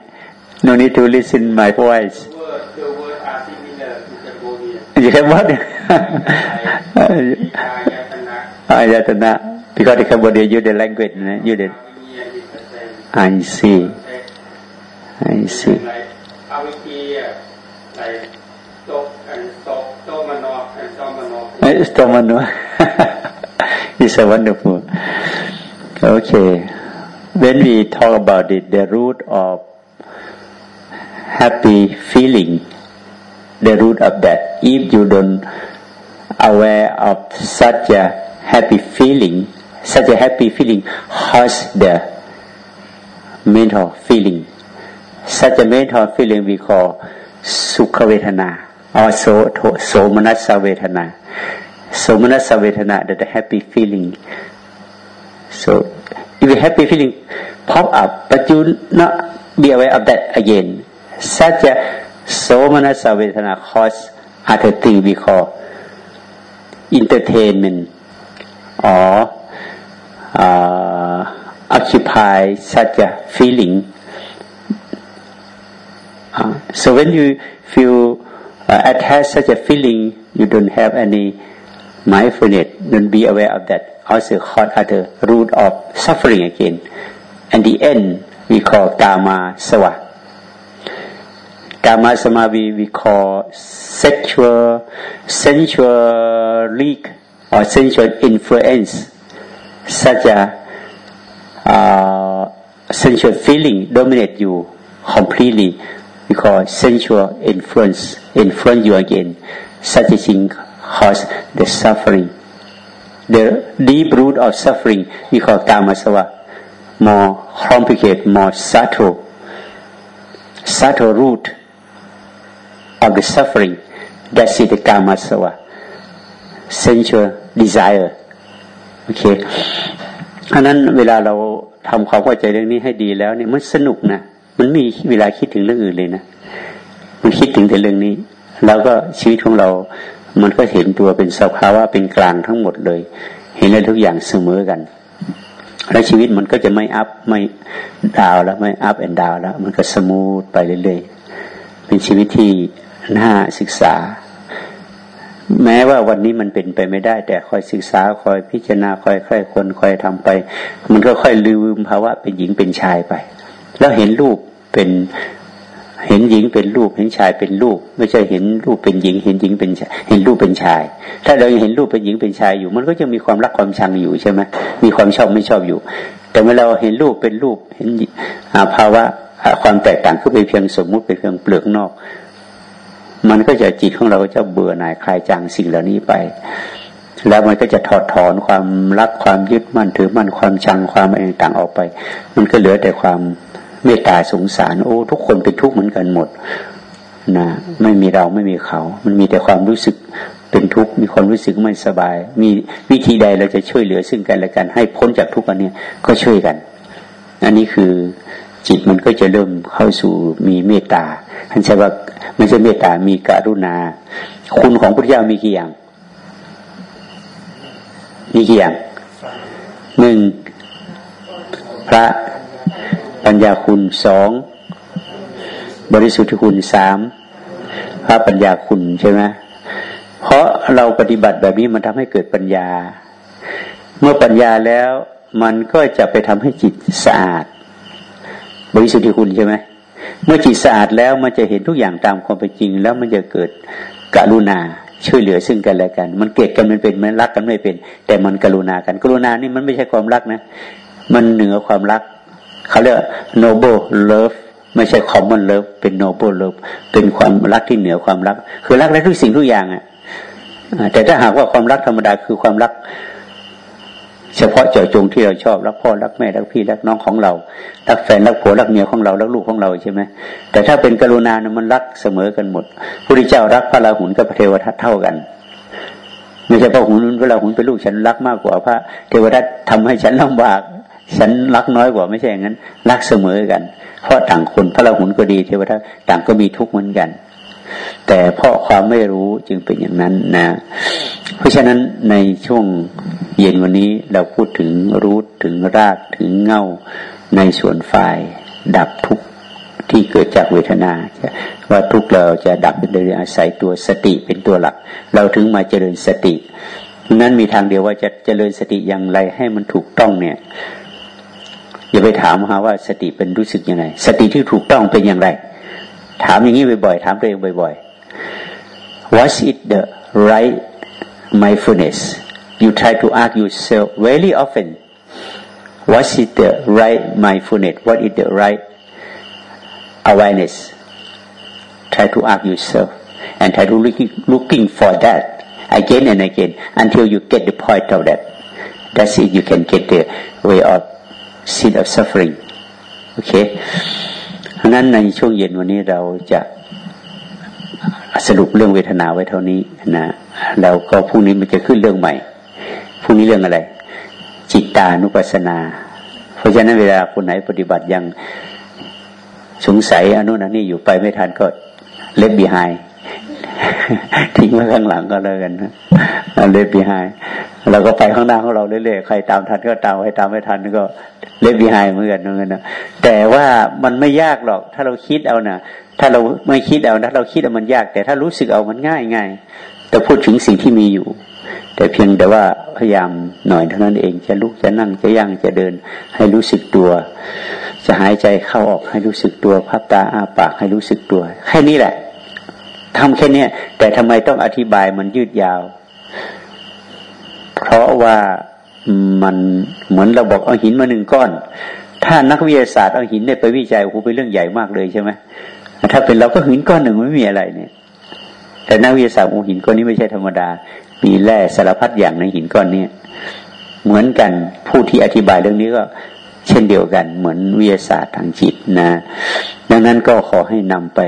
No need to listen my voice. The word, the word are similar to Cambodia. You have what? Ayatana. Because the Cambodia use the language, eh? use the. I see. I see. Like like Tok and Tok, Tomanok and Tomanok. Eh, it's it's a wonderful. Okay. When we talk about it, the root of happy feeling, the root of that. If you don't aware of such a happy feeling, such a happy feeling hurts the mental feeling. Such a mental feeling we call sukha or so, somanasa vedana. Somanasa vedana, that the happy feeling. So, if a happy feeling pop up, but you not be aware of that again, such a somanasa vedana cause other thing we call entertainment or uh, occupy such a feeling. Uh, so when you feel uh, attach such a feeling, you don't have any mindfulness, don't be aware of that. Also cause other root of suffering again. And the end we call kama sava. Kama Samadhi we call sexual, sensual leak or sensual influence, such a uh, sensual feeling dominate you completely because sensual influence influence you again. Such a thing cause the suffering. The deep root of suffering we call kamasava. More complicated, more subtle, subtle root of the suffering. That's it, the kamasava. Sensual desire. โอเคอันนั้นเวลาเราทำความเข้าใจเรื่องนี้ให้ดีแล้วเนี่ยมันสนุกนะมันมีเวลาคิดถึงเรื่องอื่นเลยนะมันคิดถึงแต่เรื่องนี้ แล้วก็ชีวิตของเรา มันก็เห็นตัวเป็นสภาวะเป็นกลางทั้งหมดเลย เห็นอะไรทุกอย่างเสมอกัน แล้วชีวิตมันก็จะไม่ up ไม่ down แล้วไม่ up and down แล้ว มันก็ smooth ไปเรื่อยๆเป็นชีวิตที่ น่าศึกษา แม้ว่าวันนี้มันเป็นไปไม่ได้ แต่คอยศึกษาคอยพิจารณาคอยค่อยคนคอยทำไป มันก็ค่อยลืมภาวะเป็นหญิงเป็นชายไป แล้วเห็นรูปเป็นเห็นหญิงเป็นรูปเห็นชายเป็นรูป ไม่ใช่เห็นรูปเป็นหญิง เห็นหญิงเป็นเห็นรูปเป็นชาย ถ้าเราเห็นรูปเป็นหญิงเป็นชายอยู่ มันก็จะมีความรักความชังอยู่ใช่ไหมมีความชอบไม่ชอบอยู่ แต่เมื่อเราเห็นรูปเป็นรูปเห็นภาวะความแตกต่างก็เป็นเพียงสมมุติเป็นเพียงเปลือกนอก มันก็จะจิตของเราก็จะเบื่อหน่ายคลายจางสิ่งเหล่านี้ไป แล้วมันก็จะถอดถอนความรักความยึดมั่นถือมั่นความชังความอะไรต่างออกไป มันก็เหลือแต่ความเมตตาสงสารโอ้ทุกคนเป็นทุกข์เหมือนกันหมดนะไม่มีเราไม่มีเขา มันมีแต่ความรู้สึกเป็นทุกข์มีความรู้สึกไม่สบาย มีวิธีใดเราจะช่วยเหลือซึ่งกันและกันให้พ้นจากทุกข์อันนี้ก็ช่วยกัน อันนี้คือจิตมันก็จะเริ่มเข้าสู่มีเมตตา ท่านใช้ว่าไม่ใช่เมตตามีกรุณา คุณของพระเจ้ามีกี่อย่าง มีกี่อย่างหนึ่งพระปัญญาคุณสองบริสุทธิคุณสามพระปัญญาคุณใช่ไหมเพราะเราปฏิบัติแบบนี้มันทำให้เกิดปัญญา เมื่อปัญญาแล้วมันก็จะไปทำให้จิตสะอาด บริสุทธิคุณใช่ไหม เมื่อจิตสะอาดแล้วมันจะเห็นทุกอย่างตามความเป็นจริง แล้วมันจะเกิดกรุณาช่วยเหลือซึ่งกันและกัน มันเกลียดกันมันเป็นมันรักกันไม่เป็น แต่มันกรุณากัน กรุณานี่มันไม่ใช่ความรักนะ มันเหนือความรัก เขาเรียก noble love ไม่ใช่ common love เป็น noble love เป็นความรักที่เหนือความรัก คือรักได้ทุกสิ่งทุกอย่างอะแต่ถ้าหากว่าความรักธรรมดาคือความรัก เฉพาะเจาะจงที่เราชอบรักพ่อรักแม่รักพี่รักน้องของเรารักแฟนรักผัวรักเมียของเรารักลูกของเราใช่ไหมแต่ถ้าเป็นกรุณานะมันรักเสมอกันหมดพระพุทธเจ้ารักพระราหุลกับพระเทวทัตเท่ากันไม่ใช่พระหุลพระราหุลเป็นลูกฉันรักมากกว่าพระเทวทัตทำให้ฉันลำบาก ฉันรักน้อยกว่าไม่ใช่อย่างนั้น รักเสมอกัน เพราะต่างคนพระราหุลก็ดีเทวทัตต่างก็มีทุกข์เหมือนกัน แต่เพราะความไม่รู้จึงเป็นอย่างนั้นนะ เพราะฉะนั้นในช่วงเย็นวันนี้เราพูดถึงรูทถึงรากถึงเงาในส่วนฝ่ายดับทุกที่เกิดจากเวทนา ว่าทุกเราจะดับโดยอาศัยตัวสติเป็นตัวหลัก เราถึงมาเจริญสตินั้นมีทางเดียวว่าจะเจริญสติอย่างไรให้มันถูกต้องเนี่ยอย่าไปถามหาว่าสติเป็นรู้สึกยังไง สติที่ถูกต้องเป็นอย่างไร ถามอย่างนี้บ่อยๆถามตัวเองบ่อยๆ What's it the right mindfulness you try to ask yourself very often what is the right mindfulness what is the right awareness try to ask yourself and try to looking, looking for that again and again until you get the point of that that's it you can get the way of sin of suffering okay พราะนั้นในช่วงเย็นวันนี้เราจะสรุปเรื่องเวทนาไว้เท่านี้นะแล้วก็พรุ่งนี้มันจะขึ้นเรื่องใหม่พรุ่งนี้เรื่องอะไร จิตตานุปัสสนา เพราะฉะนั้นเวลาคนไหนปฏิบัติยังสงสัยอนุนันนี่อยู่ไปไม่ทันก็เล็บบีไฮ ทิ้งไว้ข้างหลังก็แล้วกันนะเล็บบีไฮเราก็ไปข้างหน้าของเราเรื่อยๆใครตามทันก็ตามใครตามไม่ทันก็เล็บบีไฮเหมือนกันเหมือนกันนะแต่ว่ามันไม่ยากหรอก ถ้าเราคิดเอานะถ้าเราไม่คิดเอาถ้าเราคิดเอามันยาก แต่ถ้ารู้สึกเอามันง่ายง่ายแต่พูดถึงสิ่งที่มีอยู่ แต่เพียงแต่ว่าพยายามหน่อยเท่านั้นเองจะลุกจะนั่งจะย่างจะเดิน ให้รู้สึกตัว จะหายใจเข้าออกให้รู้สึกตัวพับตาอ้าปากให้รู้สึกตัว แค่นี้แหละ ทำแค่นี้แต่ทำไมต้องอธิบายมันยืดยาว เพราะว่ามันเหมือนเราบอกเอาหินมาหนึ่งก้อน ถ้านักวิทยาศาสตร์เอาหินเนี่ยไปวิจัยโอ้โหเป็นเรื่องใหญ่มากเลยใช่ไหมถ้าเป็นเราก็หินก้อนหนึ่งไม่มีอะไรเนี่ย แต่นักวิทยาศาสตร์โอ้หินก้อนนี้ไม่ใช่ธรรมดา มีแร่สารพัดอย่างในหินก้อนนี้เหมือนกันผู้ที่อธิบายเรื่องนี้ก็เช่นเดียวกัน เหมือนวิทยาศาสตร์ทางจิตนะ ดังนั้นก็ขอให้นำไป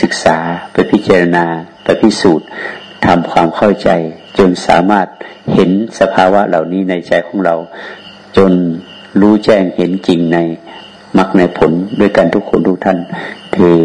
ศึกษาไปพิจารณาไปพิสูจน์ทำความเข้าใจ จนสามารถเห็นสภาวะเหล่านี้ในใจของเรา จนรู้แจ้งเห็นจริงในมรรคในผลด้วยกันทุกคนทุกท่านคือ